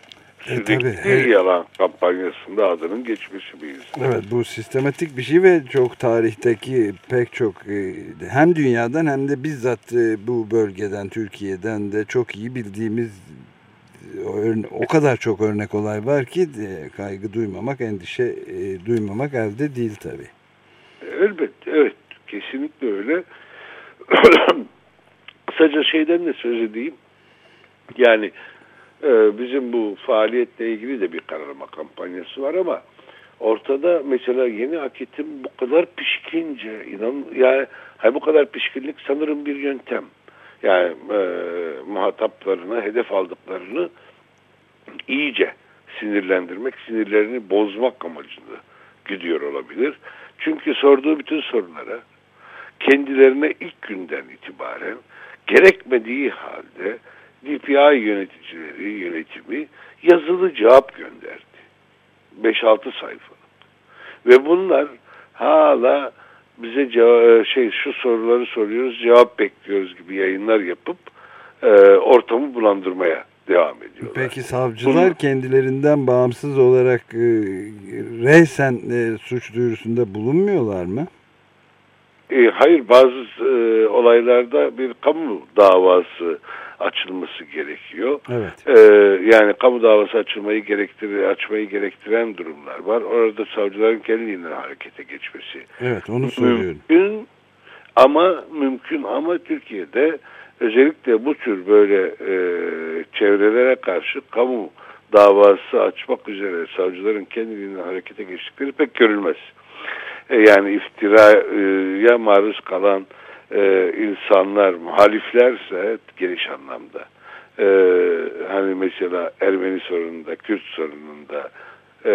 E, Sürekli e, tabii, yalan kampanyasında adının geçmesi bir insan. Evet bu sistematik bir şey ve çok tarihteki pek çok e, hem dünyadan hem de bizzat e, bu bölgeden Türkiye'den de çok iyi bildiğimiz o kadar çok örnek olay var ki kaygı duymamak, endişe duymamak elde değil tabi. Elbette evet kesinlikle öyle. Kısaca şeyden de söz edeyim. Yani ee, bizim bu faaliyetle ilgili de bir kararma kampanyası var ama ortada mesela yeni akitim bu kadar pişkince inan yani hay bu kadar pişkinlik sanırım bir yöntem. Yani e, muhataplarına hedef aldıklarını iyice sinirlendirmek, sinirlerini bozmak amacında gidiyor olabilir. Çünkü sorduğu bütün sorulara kendilerine ilk günden itibaren gerekmediği halde DPI yöneticileri, yönetimi yazılı cevap gönderdi. 5-6 sayfalık. Ve bunlar hala bize cevap, şey şu soruları soruyoruz, cevap bekliyoruz gibi yayınlar yapıp e, ortamı bulandırmaya devam ediyorlar. Peki savcılar Bunu, kendilerinden bağımsız olarak e, reysen e, suç duyurusunda bulunmuyorlar mı? E, hayır bazı e, olaylarda bir kamu davası açılması gerekiyor. Evet. Ee, yani kamu davası açılmayı gerektir açmayı gerektiren durumlar var. Orada savcıların kendiliğinden harekete geçmesi. Evet onu soruyorum. Mümkün ama mümkün ama Türkiye'de özellikle bu tür böyle e, çevrelere karşı kamu davası açmak üzere savcıların kendiliğinden harekete geçtikleri pek görülmez. E, yani iftiraya maruz kalan e, insanlar muhaliflerse geniş anlamda e, hani mesela Ermeni sorununda, Kürt sorununda e,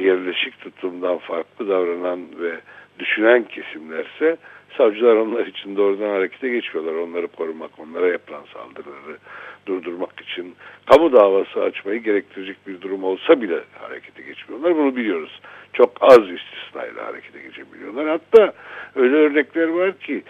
yerleşik tutumdan farklı davranan ve düşünen kesimlerse savcılar onlar için doğrudan harekete geçiyorlar. Onları korumak, onlara yapılan saldırıları durdurmak için kamu davası açmayı gerektirecek bir durum olsa bile harekete geçmiyorlar. Bunu biliyoruz. Çok az istisnayla harekete geçebiliyorlar. Hatta öyle örnekler var ki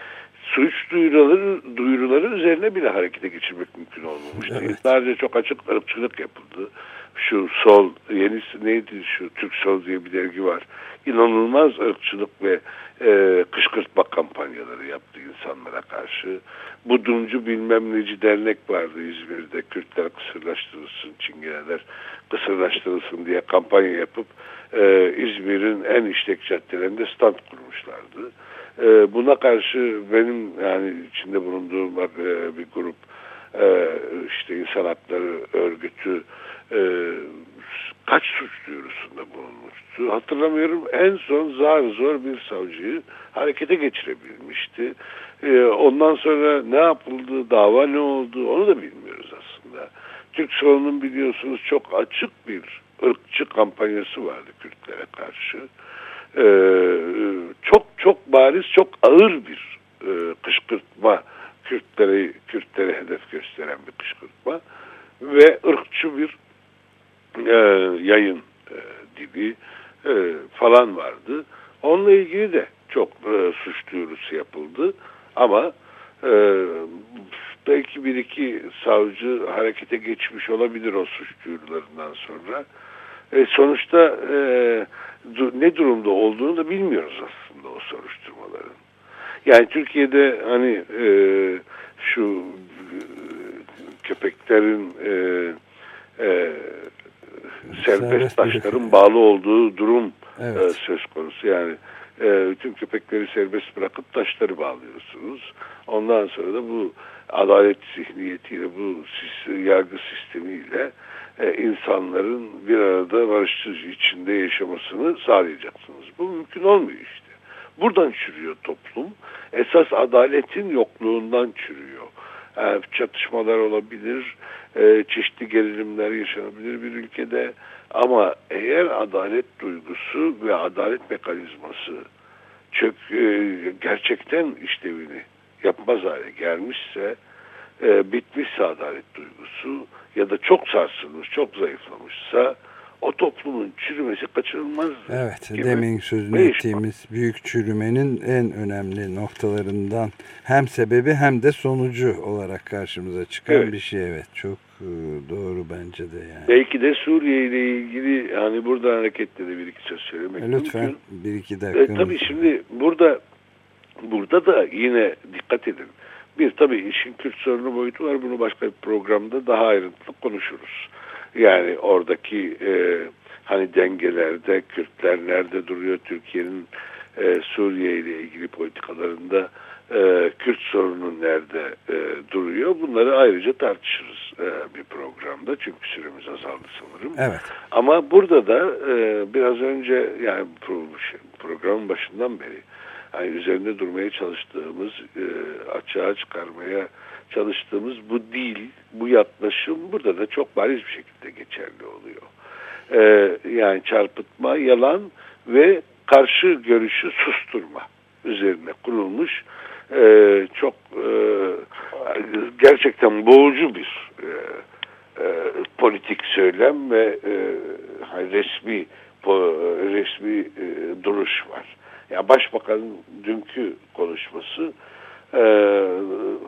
suç duyuruları, duyuruları üzerine bile harekete geçirmek mümkün olmamıştı. Evet. Sadece çok açık ırkçılık yapıldı. Şu sol, yenisi neydi şu Türk Sol diye bir dergi var. İnanılmaz ırkçılık ve e, kışkırtma kampanyaları yaptı insanlara karşı. Budumcu bilmem neci dernek vardı İzmir'de. Kürtler kısırlaştırılsın, Çingeneler kısırlaştırılsın diye kampanya yapıp e, İzmir'in en işlek caddelerinde stand kurmuşlardı. E, buna karşı benim yani içinde bulunduğum e, bir grup e, işte insan hakları örgütü e, kaç suç duyurusunda bulunmuştu hatırlamıyorum. En son zar zor bir savcıyı harekete geçirebilmişti. E, ondan sonra ne yapıldı, dava ne oldu onu da bilmiyoruz aslında. Türk solunun biliyorsunuz çok açık bir ırkçı kampanyası vardı Kürtlere karşı. E, çok çok bariz, çok ağır bir e, kışkırtma Kürtlere, Kürtlere hedef gösteren bir kışkırtma ve ırkçı bir e, yayın e, dili e, falan vardı. Onunla ilgili de çok e, suç duyurusu yapıldı ama e, belki bir iki savcı harekete geçmiş olabilir o suç duyurularından sonra. E, sonuçta e, du, ne durumda olduğunu da bilmiyoruz aslında o soruşturmaların. Yani Türkiye'de hani e, şu e, köpeklerin e, e, serbest taşların bağlı olduğu durum Evet. e, söz konusu. Yani e, bütün köpekleri serbest bırakıp taşları bağlıyorsunuz. Ondan sonra da bu adalet zihniyetiyle, bu yargı sistemiyle e, insanların bir arada barışçı içinde yaşamasını sağlayacaksınız. Bu mümkün olmuyor işte. Buradan çürüyor toplum. Esas adaletin yokluğundan çürüyor. E, çatışmalar olabilir, e, çeşitli gerilimler yaşanabilir bir ülkede. Ama eğer adalet duygusu ve adalet mekanizması çök, e, gerçekten işlevini yapmaz hale gelmişse, e, bitmişse adalet duygusu ya da çok sarsılmış, çok zayıflamışsa o toplumun çürümesi kaçınılmaz. Evet, gibi demin sözünü iş ettiğimiz büyük çürümenin en önemli noktalarından hem sebebi hem de sonucu olarak karşımıza çıkan Evet. bir şey. Evet, çok e, doğru bence de yani. Belki de Suriye ile ilgili hani burada hareketle de bir iki söz söylemek E, Lütfen mümkün. bir iki E, dakika. tabii şimdi burada burada da yine dikkat edin. Bir tabii işin Kürt sorunu boyutu var. Bunu başka bir programda daha ayrıntılı konuşuruz. Yani oradaki e, hani dengelerde Kürtler nerede duruyor? Türkiye'nin e, Suriye ile ilgili politikalarında e, Kürt sorunu nerede e, duruyor? Bunları ayrıca tartışırız e, bir programda. Çünkü süremiz azaldı sanırım. Evet, Ama burada da e, biraz önce yani pro- programın başından beri yani üzerinde durmaya çalıştığımız, e, açığa çıkarmaya çalıştığımız bu dil, bu yaklaşım burada da çok bariz bir şekilde geçerli oluyor. E, yani çarpıtma, yalan ve karşı görüşü susturma üzerine kurulmuş e, çok e, gerçekten boğucu bir e, e, politik söylem ve e, resmi resmi e, duruş var. Ya başbakanın dünkü konuşması e,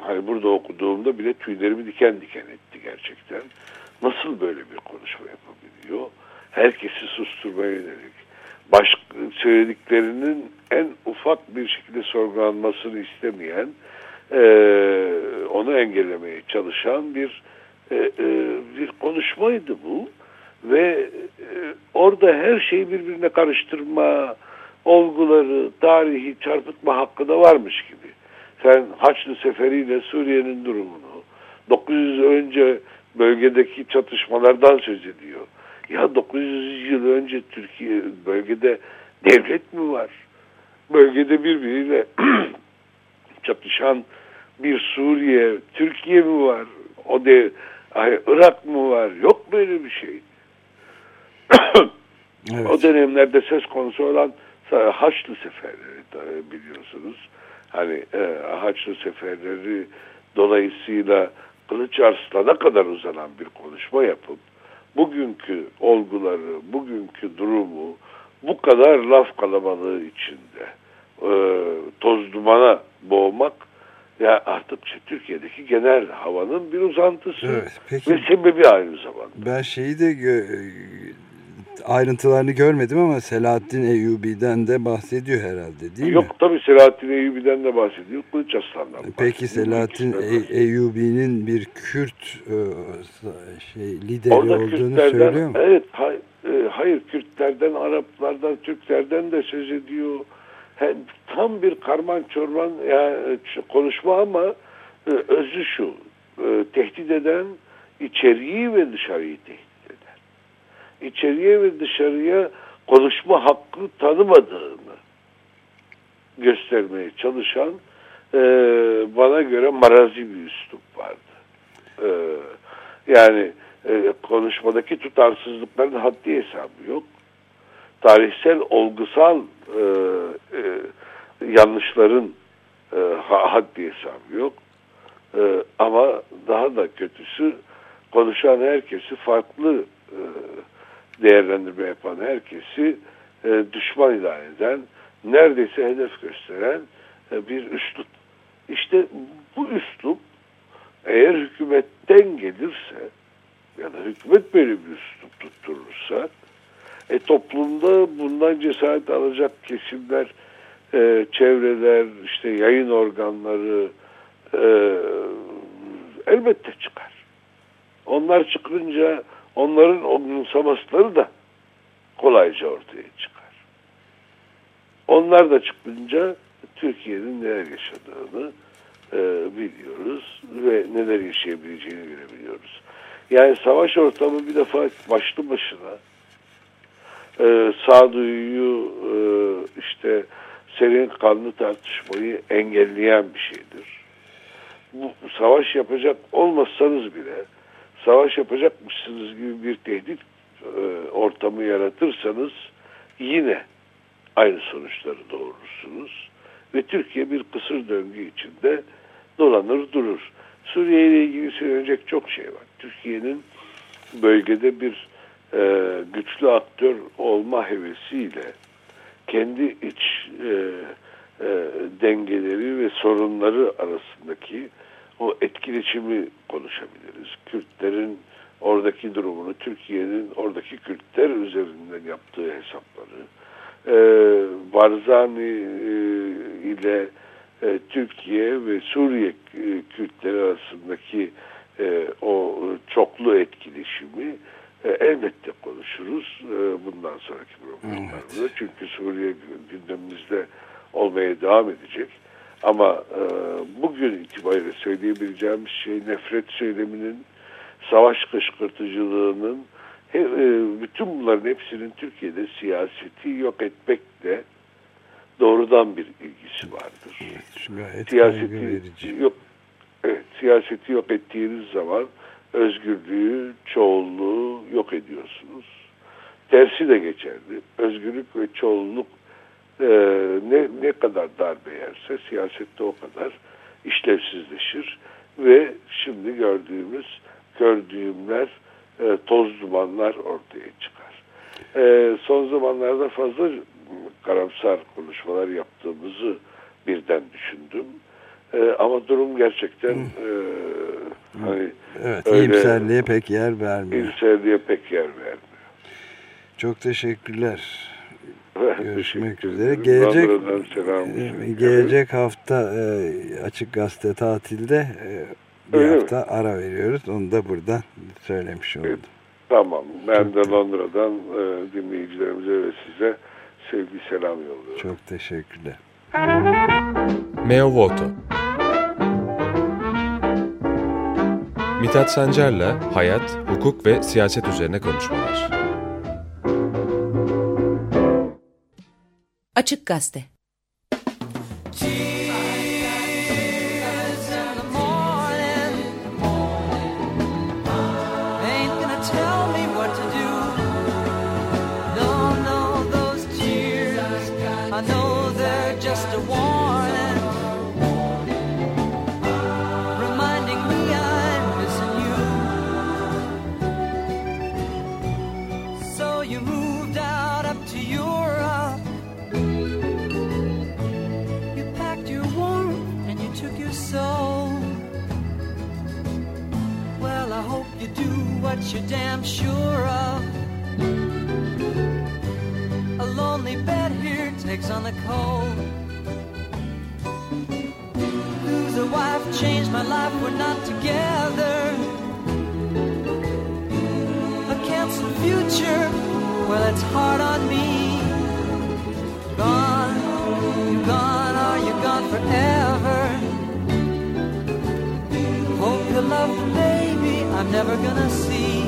hani burada okuduğumda bile tüylerimi diken diken etti gerçekten. Nasıl böyle bir konuşma yapabiliyor? Herkesi susturmaya yönelik. Baş, söylediklerinin en ufak bir şekilde sorgulanmasını istemeyen, e, onu engellemeye çalışan bir e, e, bir konuşmaydı bu ve e, orada her şeyi birbirine karıştırma olguları, tarihi çarpıtma hakkı da varmış gibi. Sen Haçlı Seferi'yle Suriye'nin durumunu, 900 önce bölgedeki çatışmalardan söz ediyor. Ya 900 yıl önce Türkiye bölgede devlet mi var? Bölgede birbiriyle çatışan bir Suriye, Türkiye mi var? O de ay, Irak mı var? Yok böyle bir şey. evet. O dönemlerde söz konusu olan Haçlı seferleri biliyorsunuz. Hani e, Haçlı seferleri dolayısıyla Kılıç Arslan'a kadar uzanan bir konuşma yapıp bugünkü olguları, bugünkü durumu bu kadar laf kalabalığı içinde e, toz dumana boğmak artık işte Türkiye'deki genel havanın bir uzantısı Evet, peki. ve sebebi aynı zamanda. Ben şeyi de ayrıntılarını görmedim ama Selahattin Eyyubi'den de bahsediyor herhalde değil mi? Yok tabii Selahattin Eyyubi'den de bahsediyor, Kılıç Aslan'dan Peki bahsediyor. Selahattin E-. Eyyubi'nin bir Kürt e, şey lideri Orada olduğunu söylüyor mu? evet, e, hayır Kürtlerden, Araplardan, Türklerden de söz ediyor. Hem tam bir karman çorman yani konuşma ama e, özü şu, e, tehdit eden içeriği ve dışarıyı tehdit. İçeriye ve dışarıya konuşma hakkı tanımadığını göstermeye çalışan e, bana göre marazi bir üslup vardı. E, yani e, konuşmadaki tutarsızlıkların haddi hesabı yok. Tarihsel, olgusal e, e, yanlışların e, ha- haddi hesabı yok. E, ama daha da kötüsü konuşan herkesi farklı e, değerlendirme yapan herkesi e, düşman ilan eden, neredeyse hedef gösteren e, bir üslup. İşte bu üslup eğer hükümetten gelirse ya da hükümet böyle bir üslup tutturursa e, toplumda bundan cesaret alacak kesimler, e, çevreler, işte yayın organları e, elbette çıkar. Onlar çıkınca onların onunsamasları da kolayca ortaya çıkar. Onlar da çıkınca Türkiye'nin neler yaşadığını e, biliyoruz ve neler yaşayabileceğini görebiliyoruz. Yani savaş ortamı bir defa başlı başına e, sağduyuyu e, işte serin kanlı tartışmayı engelleyen bir şeydir. Bu savaş yapacak olmasanız bile savaş yapacakmışsınız gibi bir tehdit e, ortamı yaratırsanız yine aynı sonuçları doğurursunuz ve Türkiye bir kısır döngü içinde dolanır durur. Suriye ile ilgili söylenecek çok şey var. Türkiye'nin bölgede bir e, güçlü aktör olma hevesiyle kendi iç e, e, dengeleri ve sorunları arasındaki o etkileşimi konuşabiliriz. Kürtlerin oradaki durumunu, Türkiye'nin oradaki Kürtler üzerinden yaptığı hesapları, e, Barzani e, ile e, Türkiye ve Suriye e, Kürtleri arasındaki e, o çoklu etkileşimi e, elbette konuşuruz e, bundan sonraki programlarda. Çünkü Suriye gündemimizde olmaya devam edecek. Ama e, bugün itibariyle söyleyebileceğimiz şey nefret söyleminin, savaş kışkırtıcılığının, he, e, bütün bunların hepsinin Türkiye'de siyaseti yok etmekle doğrudan bir ilgisi vardır. Kaygı Siyaseti yok, evet, siyaseti yok ettiğiniz zaman özgürlüğü, çoğulluğu yok ediyorsunuz. Tersi de geçerli. Özgürlük ve çoğunluk e, ne, ne kadar darbe yerse siyasette o kadar işlevsizleşir ve şimdi gördüğümüz kör düğümler, e, toz dumanlar ortaya çıkar. E, son zamanlarda fazla karamsar konuşmalar yaptığımızı birden düşündüm. E, ama durum gerçekten e, hani Evet, öyle- iyimserliğe pek yer vermiyor. İlselliğe pek yer vermiyor. Çok teşekkürler. Görüşmek üzere. Gelecek Londra'dan selam. e, gelecek hafta e, Açık Gazete tatilde e, bir Öyle mi? hafta ara veriyoruz. Onu da buradan söylemiş oldum. Tamam. Ben de Londra'dan e, dinleyicilerimize ve size sevgi selam yolluyorum. Çok teşekkürler. Meo Voto Mithat Sancar'la hayat, hukuk ve siyaset üzerine konuşmalar. Açık Gazete cold. Lose a wife, changed my life, we're not together. A canceled future, well, it's hard on me. Gone, you're gone, are you gone forever? Hope you love the baby I'm never gonna see.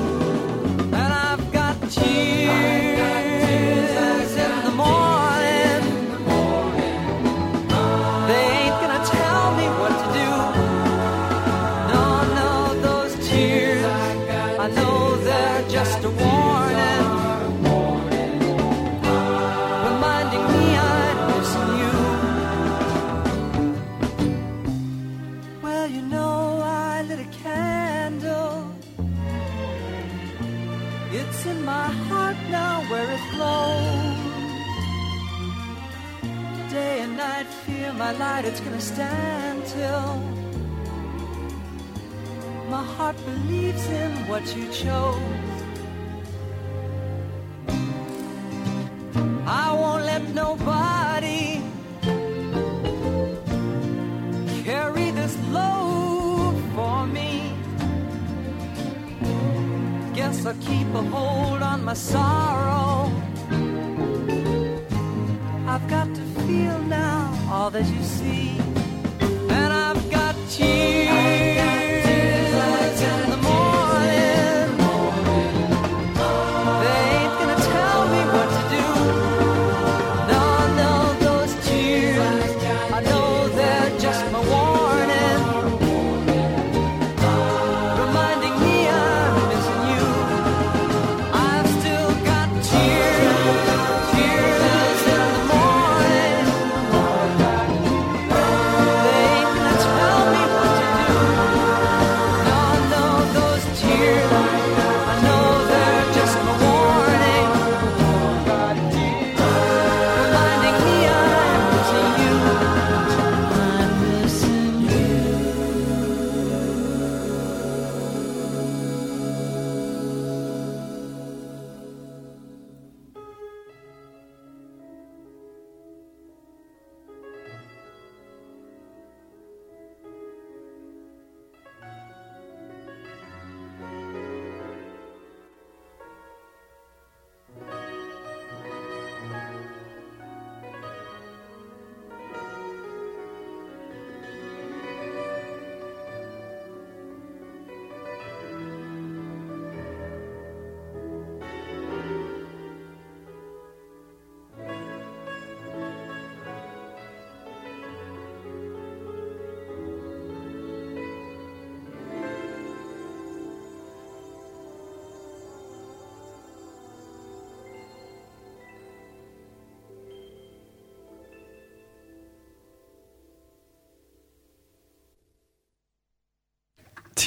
Fear it's gonna stand till my heart believes in what you chose. I won't let nobody carry this load for me. Guess I'll keep a hold on my sorrow. I've got to feel all that you see.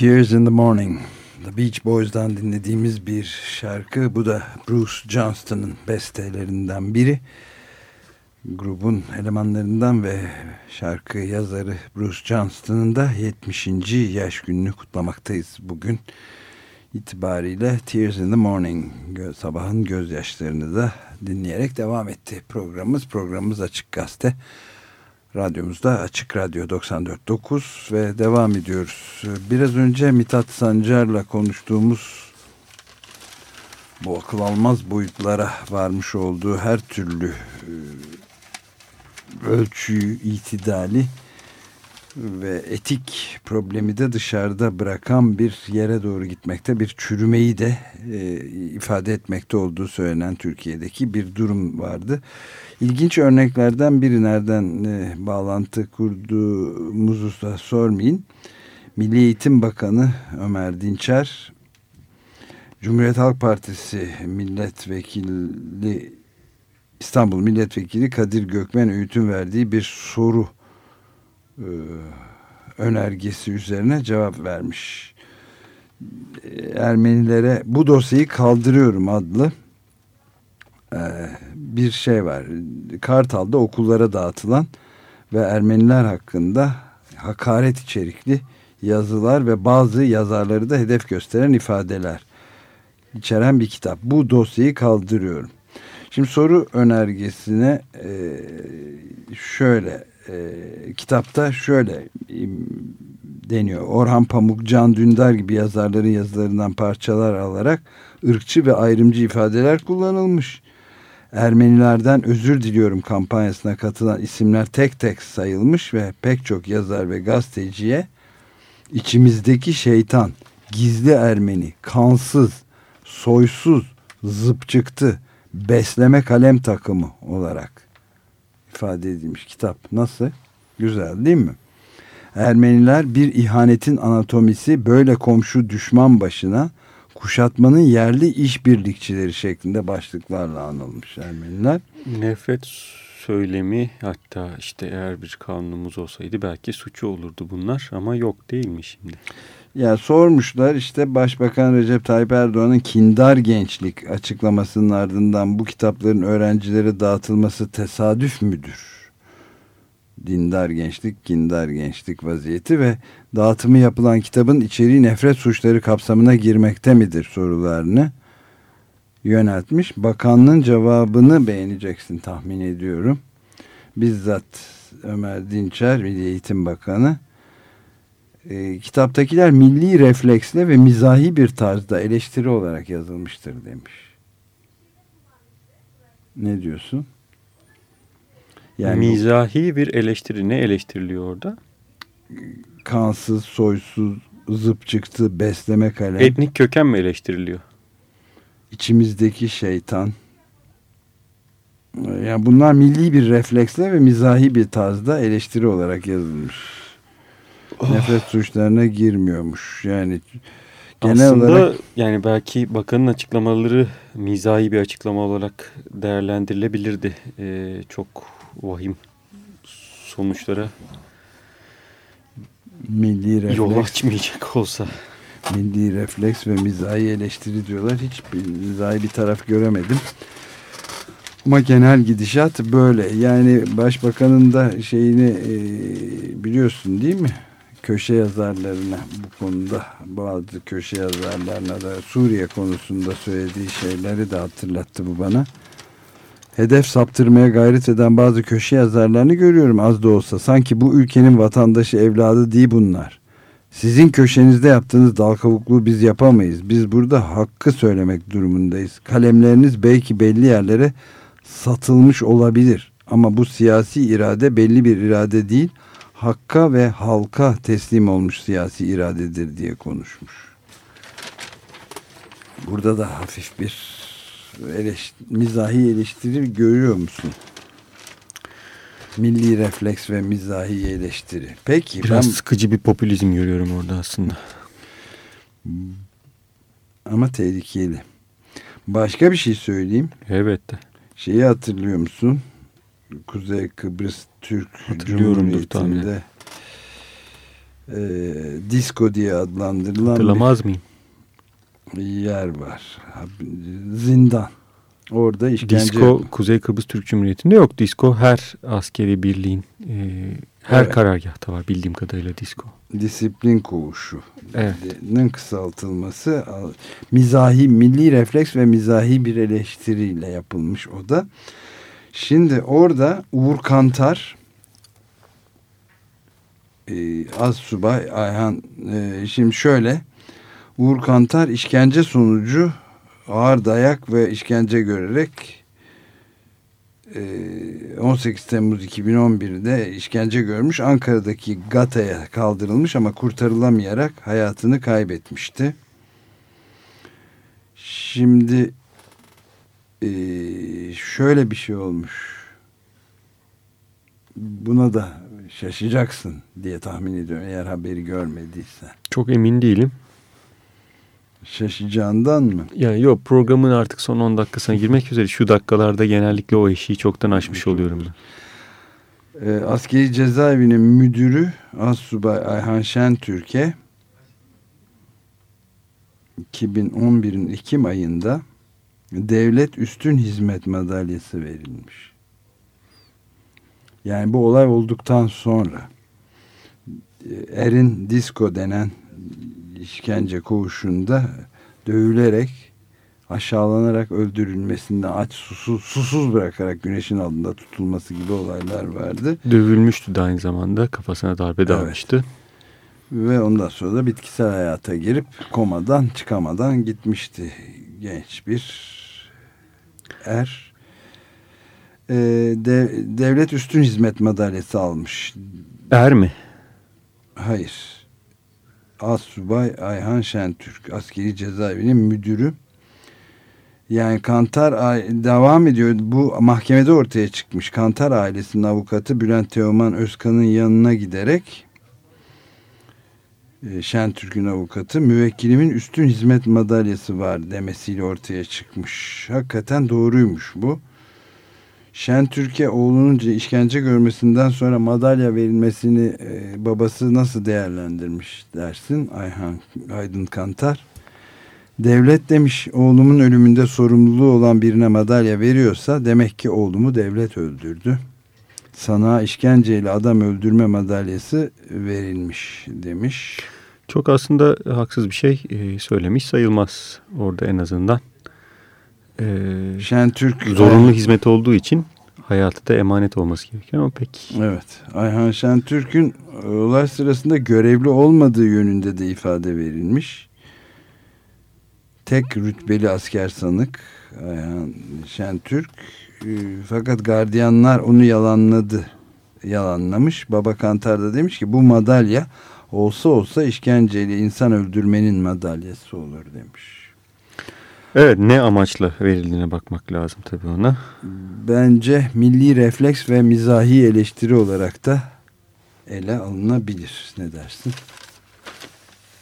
Tears in the Morning. The Beach Boys'dan dinlediğimiz bir şarkı. Bu da Bruce Johnston'ın bestelerinden biri. Grubun elemanlarından ve şarkı yazarı Bruce Johnston'ın da 70. yaş gününü kutlamaktayız bugün. itibariyle Tears in the Morning sabahın gözyaşlarını da dinleyerek devam etti programımız. Programımız Açık Gazete. Radyomuzda Açık Radyo 94.9 ve devam ediyoruz. Biraz önce Mithat Sancar'la konuştuğumuz bu akıl almaz boyutlara varmış olduğu her türlü e, ölçüyü, itidali ve etik problemi de dışarıda bırakan bir yere doğru gitmekte bir çürümeyi de e, ifade etmekte olduğu söylenen Türkiye'deki bir durum vardı. İlginç örneklerden biri nereden e, bağlantı kurduğumuzu da sormayın. Milli Eğitim Bakanı Ömer Dinçer, Cumhuriyet Halk Partisi milletvekili İstanbul Milletvekili Kadir Gökmen Öğüt'ün verdiği bir soru e, önergesi üzerine cevap vermiş. E, Ermenilere bu dosyayı kaldırıyorum adlı bir şey var. Kartal'da okullara dağıtılan ve Ermeniler hakkında hakaret içerikli yazılar ve bazı yazarları da hedef gösteren ifadeler içeren bir kitap. Bu dosyayı kaldırıyorum. Şimdi soru önergesine e, şöyle e, kitapta şöyle deniyor. Orhan Pamuk, Can Dündar gibi yazarların yazılarından parçalar alarak ırkçı ve ayrımcı ifadeler kullanılmış. Ermenilerden özür diliyorum kampanyasına katılan isimler tek tek sayılmış ve pek çok yazar ve gazeteciye içimizdeki şeytan, gizli Ermeni, kansız, soysuz, zıpçıktı, besleme kalem takımı olarak ifade edilmiş kitap. Nasıl? Güzel değil mi? Ermeniler bir ihanetin anatomisi böyle komşu düşman başına kuşatmanın yerli işbirlikçileri şeklinde başlıklarla anılmış Ermeniler. Nefret söylemi hatta işte eğer bir kanunumuz olsaydı belki suçu olurdu bunlar ama yok değil mi şimdi? Ya sormuşlar işte Başbakan Recep Tayyip Erdoğan'ın kindar gençlik açıklamasının ardından bu kitapların öğrencilere dağıtılması tesadüf müdür? Dindar gençlik, kindar gençlik vaziyeti ve dağıtımı yapılan kitabın içeriği nefret suçları kapsamına girmekte midir sorularını yöneltmiş. Bakanlığın cevabını beğeneceksin tahmin ediyorum. Bizzat Ömer Dinçer, Milli Eğitim Bakanı e, kitaptakiler milli refleksle ve mizahi bir tarzda eleştiri olarak yazılmıştır demiş. Ne diyorsun? Yani mizahi bir eleştiri ne eleştiriliyor orada? Kansız, soysuz, zıp çıktı, besleme kalem. Etnik köken mi eleştiriliyor? İçimizdeki şeytan. Yani bunlar milli bir refleksle ve mizahi bir tarzda eleştiri olarak yazılmış. Oh. Nefret suçlarına girmiyormuş. Yani genel Aslında olarak yani belki bakanın açıklamaları mizahi bir açıklama olarak değerlendirilebilirdi. Ee, çok vahim sonuçlara milli refleks, yol açmayacak olsa. Milli refleks ve mizahi eleştiri diyorlar. Hiç mizahi bir taraf göremedim. Ama genel gidişat böyle. Yani başbakanın da şeyini e, biliyorsun değil mi? Köşe yazarlarına bu konuda bazı köşe yazarlarına da Suriye konusunda söylediği şeyleri de hatırlattı bu bana hedef saptırmaya gayret eden bazı köşe yazarlarını görüyorum az da olsa. Sanki bu ülkenin vatandaşı evladı değil bunlar. Sizin köşenizde yaptığınız dal kavukluğu biz yapamayız. Biz burada hakkı söylemek durumundayız. Kalemleriniz belki belli yerlere satılmış olabilir. Ama bu siyasi irade belli bir irade değil. Hakka ve halka teslim olmuş siyasi iradedir diye konuşmuş. Burada da hafif bir eleş, mizahi eleştiri görüyor musun? Milli refleks ve mizahi eleştiri. Peki biraz ben, sıkıcı bir popülizm görüyorum orada aslında. Ama tehlikeli. Başka bir şey söyleyeyim. Evet. Şeyi hatırlıyor musun? Kuzey Kıbrıs Türk Cumhuriyeti'nde e, disco diye adlandırılan Hatırlamaz bir, mıyım? Yer var. Zindan. Orada işkence... Disko Kuzey Kıbrıs Türk Cumhuriyeti'nde yok. Disko her askeri birliğin e, her evet. karargahta var bildiğim kadarıyla disko. Disiplin koğuşu. Evet. kısaltılması mizahi, milli refleks ve mizahi bir eleştiriyle yapılmış o da. Şimdi orada Uğur Kantar e, Az Subay Ayhan e, şimdi şöyle Uğur Kantar işkence sonucu ağır dayak ve işkence görerek 18 Temmuz 2011'de işkence görmüş. Ankara'daki Gata'ya kaldırılmış ama kurtarılamayarak hayatını kaybetmişti. Şimdi şöyle bir şey olmuş. Buna da şaşacaksın diye tahmin ediyorum eğer haberi görmediysen. Çok emin değilim. Şaşacağından mı? Yani yok programın artık son 10 dakikasına girmek üzere şu dakikalarda genellikle o eşiği çoktan aşmış oluyorum ben. E, askeri cezaevinin müdürü Assubay Ayhan Şentürk'e 2011'in Ekim ayında devlet üstün hizmet madalyası verilmiş. Yani bu olay olduktan sonra Erin Disco denen işkence koğuşunda dövülerek aşağılanarak öldürülmesinden aç susuz, susuz bırakarak güneşin altında tutulması gibi olaylar vardı. Dövülmüştü de aynı zamanda kafasına darbe Evet. almıştı. Ve ondan sonra da bitkisel hayata girip komadan çıkamadan gitmişti genç bir er. Ee, de- devlet üstün hizmet madalyası almış. Er mi? Hayır. Assubay Ayhan Şentürk askeri cezaevinin müdürü. Yani Kantar devam ediyor. Bu mahkemede ortaya çıkmış. Kantar ailesinin avukatı Bülent Teoman Özkan'ın yanına giderek e, Şentürk'ün avukatı müvekkilimin üstün hizmet madalyası var demesiyle ortaya çıkmış. Hakikaten doğruymuş bu. Şentürk'e oğlunun ce- işkence görmesinden sonra madalya verilmesini e, babası nasıl değerlendirmiş dersin Ayhan Aydın Kantar. Devlet demiş oğlumun ölümünde sorumluluğu olan birine madalya veriyorsa demek ki oğlumu devlet öldürdü. Sana işkenceyle adam öldürme madalyası verilmiş demiş. Çok aslında haksız bir şey e, söylemiş sayılmaz orada en azından. E, Şentürk zorunlu hizmet olduğu için hayatı da emanet olması gerekiyor ama pek Evet. Ayhan Şentürk'ün olay sırasında görevli olmadığı yönünde de ifade verilmiş. Tek rütbeli asker sanık Ayhan Şentürk. E, Fakat gardiyanlar onu yalanladı. Yalanlamış. Baba Kantar da demiş ki bu madalya olsa olsa işkenceyle insan öldürmenin madalyası olur demiş. Evet ne amaçla verildiğine bakmak lazım tabii ona. Bence milli refleks ve mizahi eleştiri olarak da ele alınabilir. Ne dersin?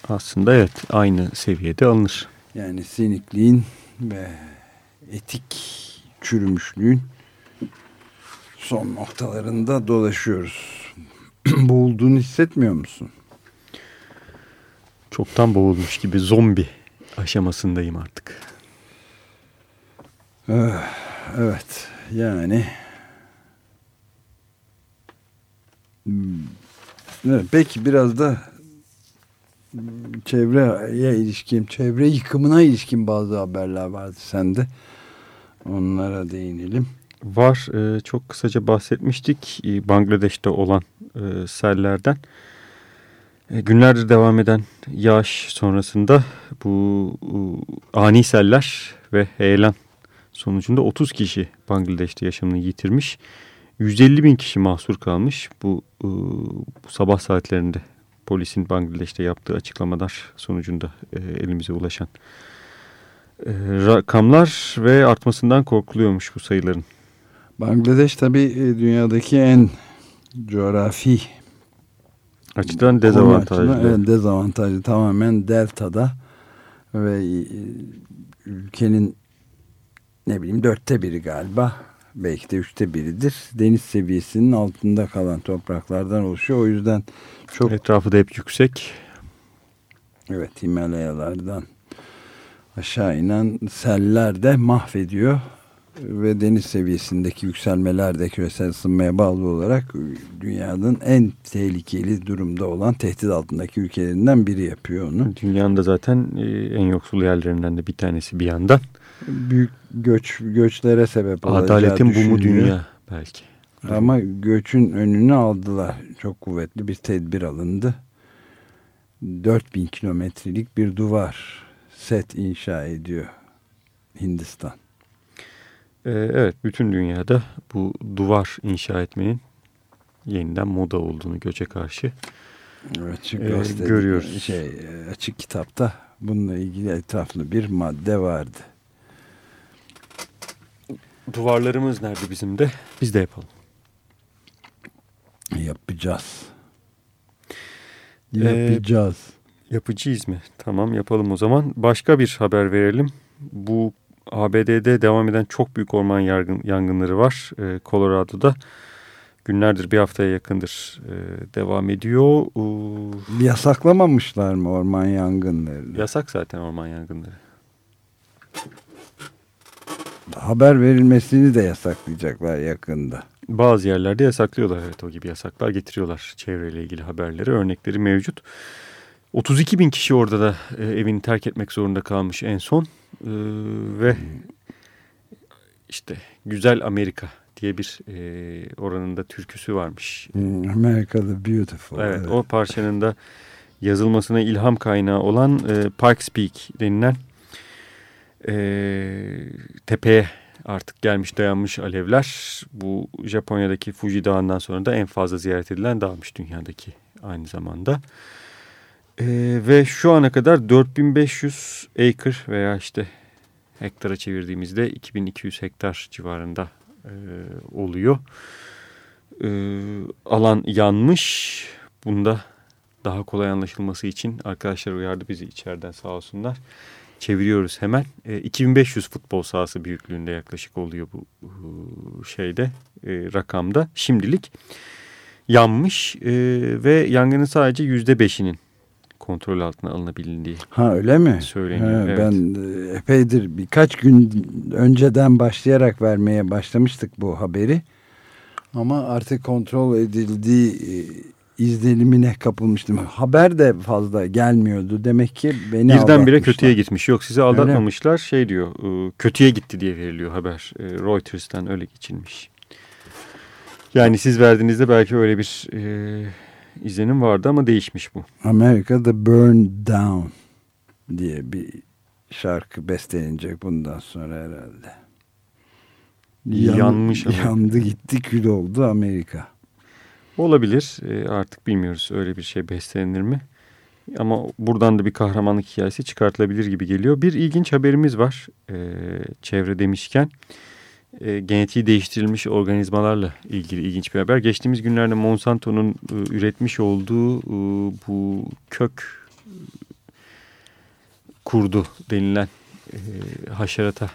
Aslında evet aynı seviyede alınır. Yani sinikliğin ve etik çürümüşlüğün son noktalarında dolaşıyoruz. Boğulduğunu hissetmiyor musun? Çoktan boğulmuş gibi zombi aşamasındayım artık. Eh, Evet yani Hmm, evet, peki biraz da çevreye ilişkin, çevre yıkımına ilişkin bazı haberler vardı sende. Onlara değinelim. Var e, çok kısaca bahsetmiştik e, Bangladeş'te olan e, sellerden. Günlerdir devam eden yağış sonrasında bu ani seller ve heyelan sonucunda 30 kişi Bangladeş'te yaşamını yitirmiş. 150 bin kişi mahsur kalmış bu, e, bu sabah saatlerinde polisin Bangladeş'te yaptığı açıklamalar sonucunda e, elimize ulaşan e, rakamlar ve artmasından korkuluyormuş bu sayıların. Bangladeş tabii e, dünyadaki en coğrafi Açıdan dezavantajlı. Açısından, Evet, dezavantajlı. Tamamen deltada ve ülkenin ne bileyim dörtte biri galiba. Belki de üçte biridir. Deniz seviyesinin altında kalan topraklardan oluşuyor. O yüzden çok Etrafı da hep yüksek. evet Himalayalardan aşağı inen seller de mahvediyor. Ve deniz seviyesindeki yükselmeler de küresel ısınmaya bağlı olarak dünyanın en tehlikeli durumda olan tehdit altındaki ülkelerinden biri yapıyor onu. Dünyanın da zaten e, en yoksul yerlerinden de bir tanesi bir yandan. Büyük göç göçlere sebep olacağı Adaletin bu mu dünya belki. Ama göçün önünü aldılar. Çok kuvvetli bir tedbir alındı. 4000 kilometrelik bir duvar set inşa ediyor Hindistan. Ee, evet bütün dünyada bu duvar inşa etmenin yeniden moda olduğunu göçe karşı. Açık, Ee, gazete- görüyoruz. Şey, açık kitapta bununla ilgili etraflı bir madde vardı. Duvarlarımız nerede bizim de? Biz de yapalım. Yapacağız. Ee, Yapacağız. Yapıcıyız mı? Tamam yapalım o zaman. Başka bir haber verelim. Bu ABD'de devam eden çok büyük orman yargın, yangınları var. Ee, Colorado'da günlerdir bir haftaya yakındır e, devam ediyor. Ee, Yasaklamamışlar mı orman yangınlarını? yasak zaten orman yangınları. Haber verilmesini de yasaklayacaklar yakında. Bazı yerlerde yasaklıyorlar evet o gibi yasaklar getiriyorlar çevreyle ilgili haberleri örnekleri mevcut. 32 bin kişi orada da e, evini terk etmek zorunda kalmış en son e, ve işte Güzel Amerika diye bir e, oranın da türküsü varmış. America the Beautiful. Evet, o parçanın da yazılmasına ilham kaynağı olan e, Parks Peak denilen e, tepeye artık gelmiş dayanmış alevler. Bu Japonya'daki Fuji Dağı'ndan sonra da en fazla ziyaret edilen dağmış dünyadaki aynı zamanda. E, ve şu ana kadar 4500 acre veya işte hektara çevirdiğimizde 2200 hektar civarında e, oluyor. E, alan yanmış. Bunda daha kolay anlaşılması için arkadaşlar uyardı bizi içeriden sağ olsunlar. Çeviriyoruz hemen. E, 2500 futbol sahası büyüklüğünde yaklaşık oluyor bu, bu şeyde e, rakamda. Şimdilik yanmış e, ve yangının sadece %5'inin kontrol altına alınabildiği Ha öyle mi? söyleniyor. Ha, evet. Ben e, epeydir birkaç gün önceden başlayarak vermeye başlamıştık bu haberi. Ama artık kontrol edildiği e, izlenimine kapılmıştım. Haber de fazla gelmiyordu. Demek ki beni Birdenbire kötüye gitmiş. Yok sizi aldatmamışlar. Şey diyor e, kötüye gitti diye veriliyor haber. E, Reuters'tan öyle geçilmiş. Yani siz verdiğinizde belki öyle bir e, izlenim vardı ama değişmiş bu. Amerika The Burn Down diye bir şarkı bestelenecek bundan sonra herhalde. Yanmış ama. Yandı gitti kül oldu Amerika. Olabilir. E, artık bilmiyoruz öyle bir şey bestelenir mi? Ama buradan da bir kahramanlık hikayesi çıkartılabilir gibi geliyor. Bir ilginç haberimiz var e, çevre demişken. E, genetiği değiştirilmiş organizmalarla ilgili ilginç bir haber. Geçtiğimiz günlerde Monsanto'nun üretmiş olduğu bu kök kurdu denilen haşerata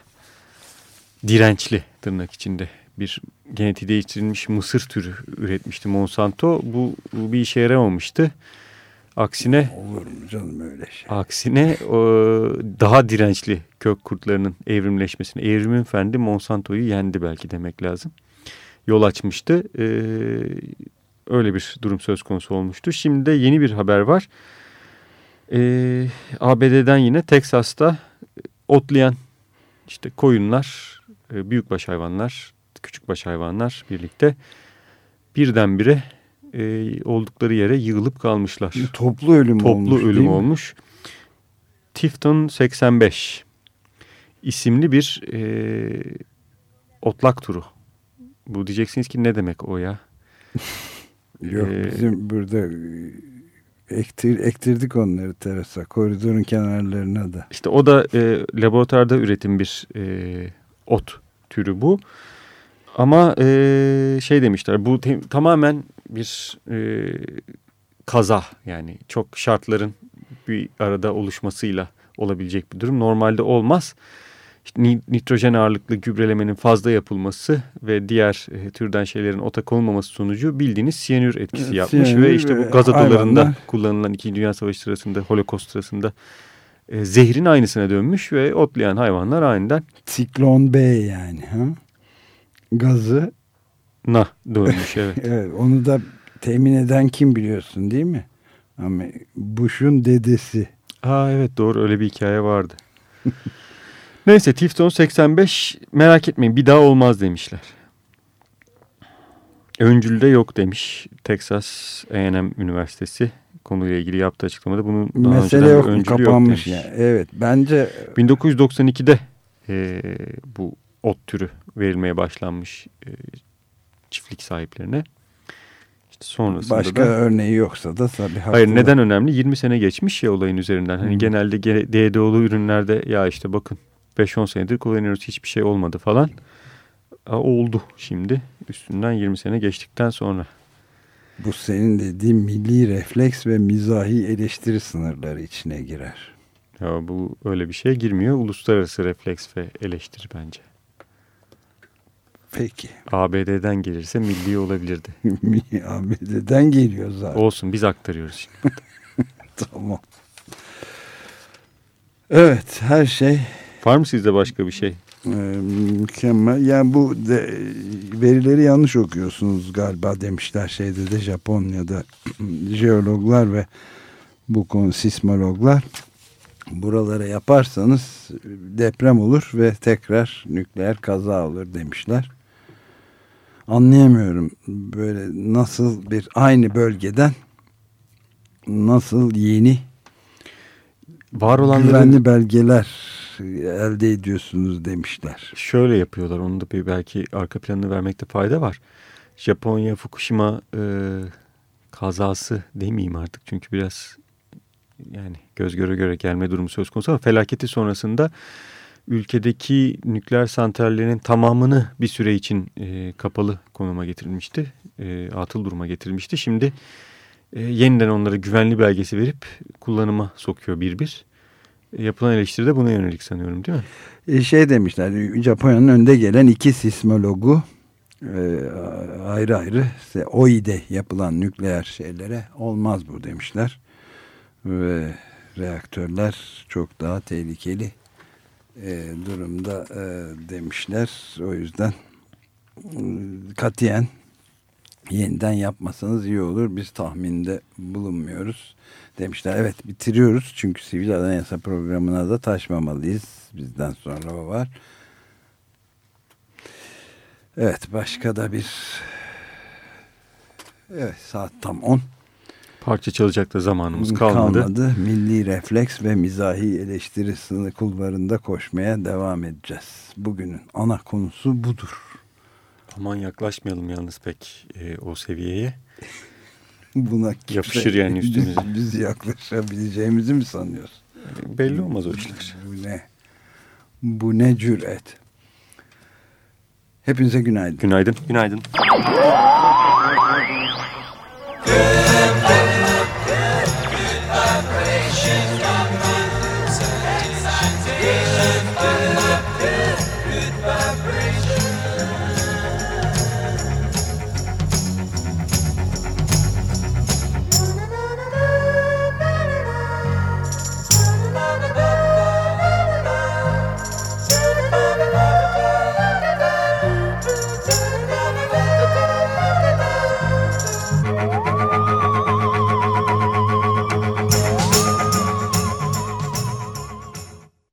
dirençli tırnak içinde bir genetiği değiştirilmiş mısır türü üretmişti Monsanto. Bu, bu bir işe yaramamıştı. Aksine Olur mu canım öyle şey? aksine o, daha dirençli kök kurtlarının evrimleşmesine evrimin fendi Monsanto'yu yendi belki demek lazım. Yol açmıştı. Ee, öyle bir durum söz konusu olmuştu. Şimdi de yeni bir haber var. Ee, ABD'den yine Teksas'ta otlayan işte koyunlar, e, büyükbaş hayvanlar, küçükbaş hayvanlar birlikte birdenbire e, oldukları yere yığılıp kalmışlar. Toplu ölüm Toplu olmuş. değil ölüm olmuş. Tifton 85 isimli bir e, otlak turu. Bu diyeceksiniz ki ne demek o ya? Yok Ee, bizim burada e, ektir, ektirdik onları terasa koridorun kenarlarına da. İşte o da e, laboratuvarda üretim bir e, ot türü bu. Ama e, şey demişler bu te- tamamen bir e, kaza yani çok şartların bir arada oluşmasıyla olabilecek bir durum. Normalde olmaz. Nitrojen ağırlıklı gübrelemenin fazla yapılması ve diğer e, türden şeylerin ota konulmaması sonucu bildiğiniz siyanür etkisi Evet, yapmış siyanür ve işte bu gaz adalarında hayvanlar- kullanılan 2. Dünya Savaşı sırasında Holocaust sırasında e, zehrin aynısına dönmüş ve otlayan hayvanlar aniden Siklon B yani. Ha? Gazı na dönmüş evet. evet, onu da temin eden kim biliyorsun değil mi? Ama Bush'un dedesi. Aa evet doğru öyle bir hikaye vardı. Neyse Tifton 85 merak etmeyin bir daha olmaz demişler. Öncül'de yok demiş Texas A&M Üniversitesi konuyla ilgili yaptığı açıklamada bunun daha Mesele önceden yok öncülü Kapanmış demiş. yani. Evet bence 1992'de e, bu ot türü verilmeye başlanmış e, çiftlik sahiplerine. İşte sonrasında başka da örneği yoksa da tabii Hayır haklı. neden önemli? 20 sene geçmiş ya olayın üzerinden. Hani Hı. genelde ge- DDO'lu ürünlerde ya işte bakın 5-10 senedir kullanıyoruz hiçbir şey olmadı falan. Aa, oldu şimdi. Üstünden 20 sene geçtikten sonra. Bu senin dediğin milli refleks ve mizahi eleştiri sınırları içine girer. Ya bu öyle bir şeye girmiyor. Uluslararası refleks ve eleştiri bence. Peki. ABD'den gelirse milli olabilirdi. ABD'den geliyor zaten. Olsun biz aktarıyoruz şimdi. Tamam. Evet her şey Var mı sizde başka bir şey? Ee, mükemmel. Yani bu de, verileri yanlış okuyorsunuz galiba demişler şeyde de Japonya'da jeologlar ve bu konu sismologlar. Buralara yaparsanız deprem olur ve tekrar nükleer kaza olur demişler. Anlayamıyorum böyle nasıl bir aynı bölgeden nasıl yeni Var olanları güvenli belgeler elde ediyorsunuz demişler. şöyle yapıyorlar. Onun da bir belki arka planını vermekte fayda var. Japonya Fukushima e, kazası demeyeyim artık çünkü biraz yani göz göre göre gelme durumu söz konusu ama felaketi sonrasında ülkedeki nükleer santrallerinin tamamını bir süre için e, kapalı konuma getirilmişti. E, atıl duruma getirilmişti. Şimdi e, yeniden onlara güvenli belgesi verip kullanıma sokuyor bir bir. E, yapılan eleştiri de buna yönelik sanıyorum değil mi? E, şey demişler Japonya'nın önde gelen iki sismologu e, ayrı ayrı işte Oİ'de yapılan nükleer şeylere olmaz bu demişler. Ve reaktörler çok daha tehlikeli e, durumda e, demişler. O yüzden e, katiyen yeniden yapmasanız iyi olur. Biz tahminde bulunmuyoruz demişler. Evet bitiriyoruz çünkü sivil anayasa programına da taşmamalıyız. Bizden sonra o var. Evet başka da bir evet saat tam 10 Parça çalacak da zamanımız kalmadı. Milli refleks ve mizahi eleştiri sınır kulvarında koşmaya devam edeceğiz. Bugünün ana konusu budur. Aman yaklaşmayalım yalnız pek e, o seviyeye. Buna kimse- Yapışır yani üstümüze. Biz, biz yaklaşabileceğimizi mi sanıyorsun? Belli olmaz o işler. Bu ne? Bu ne cüret? Hepinize günaydın. Günaydın. Günaydın. Good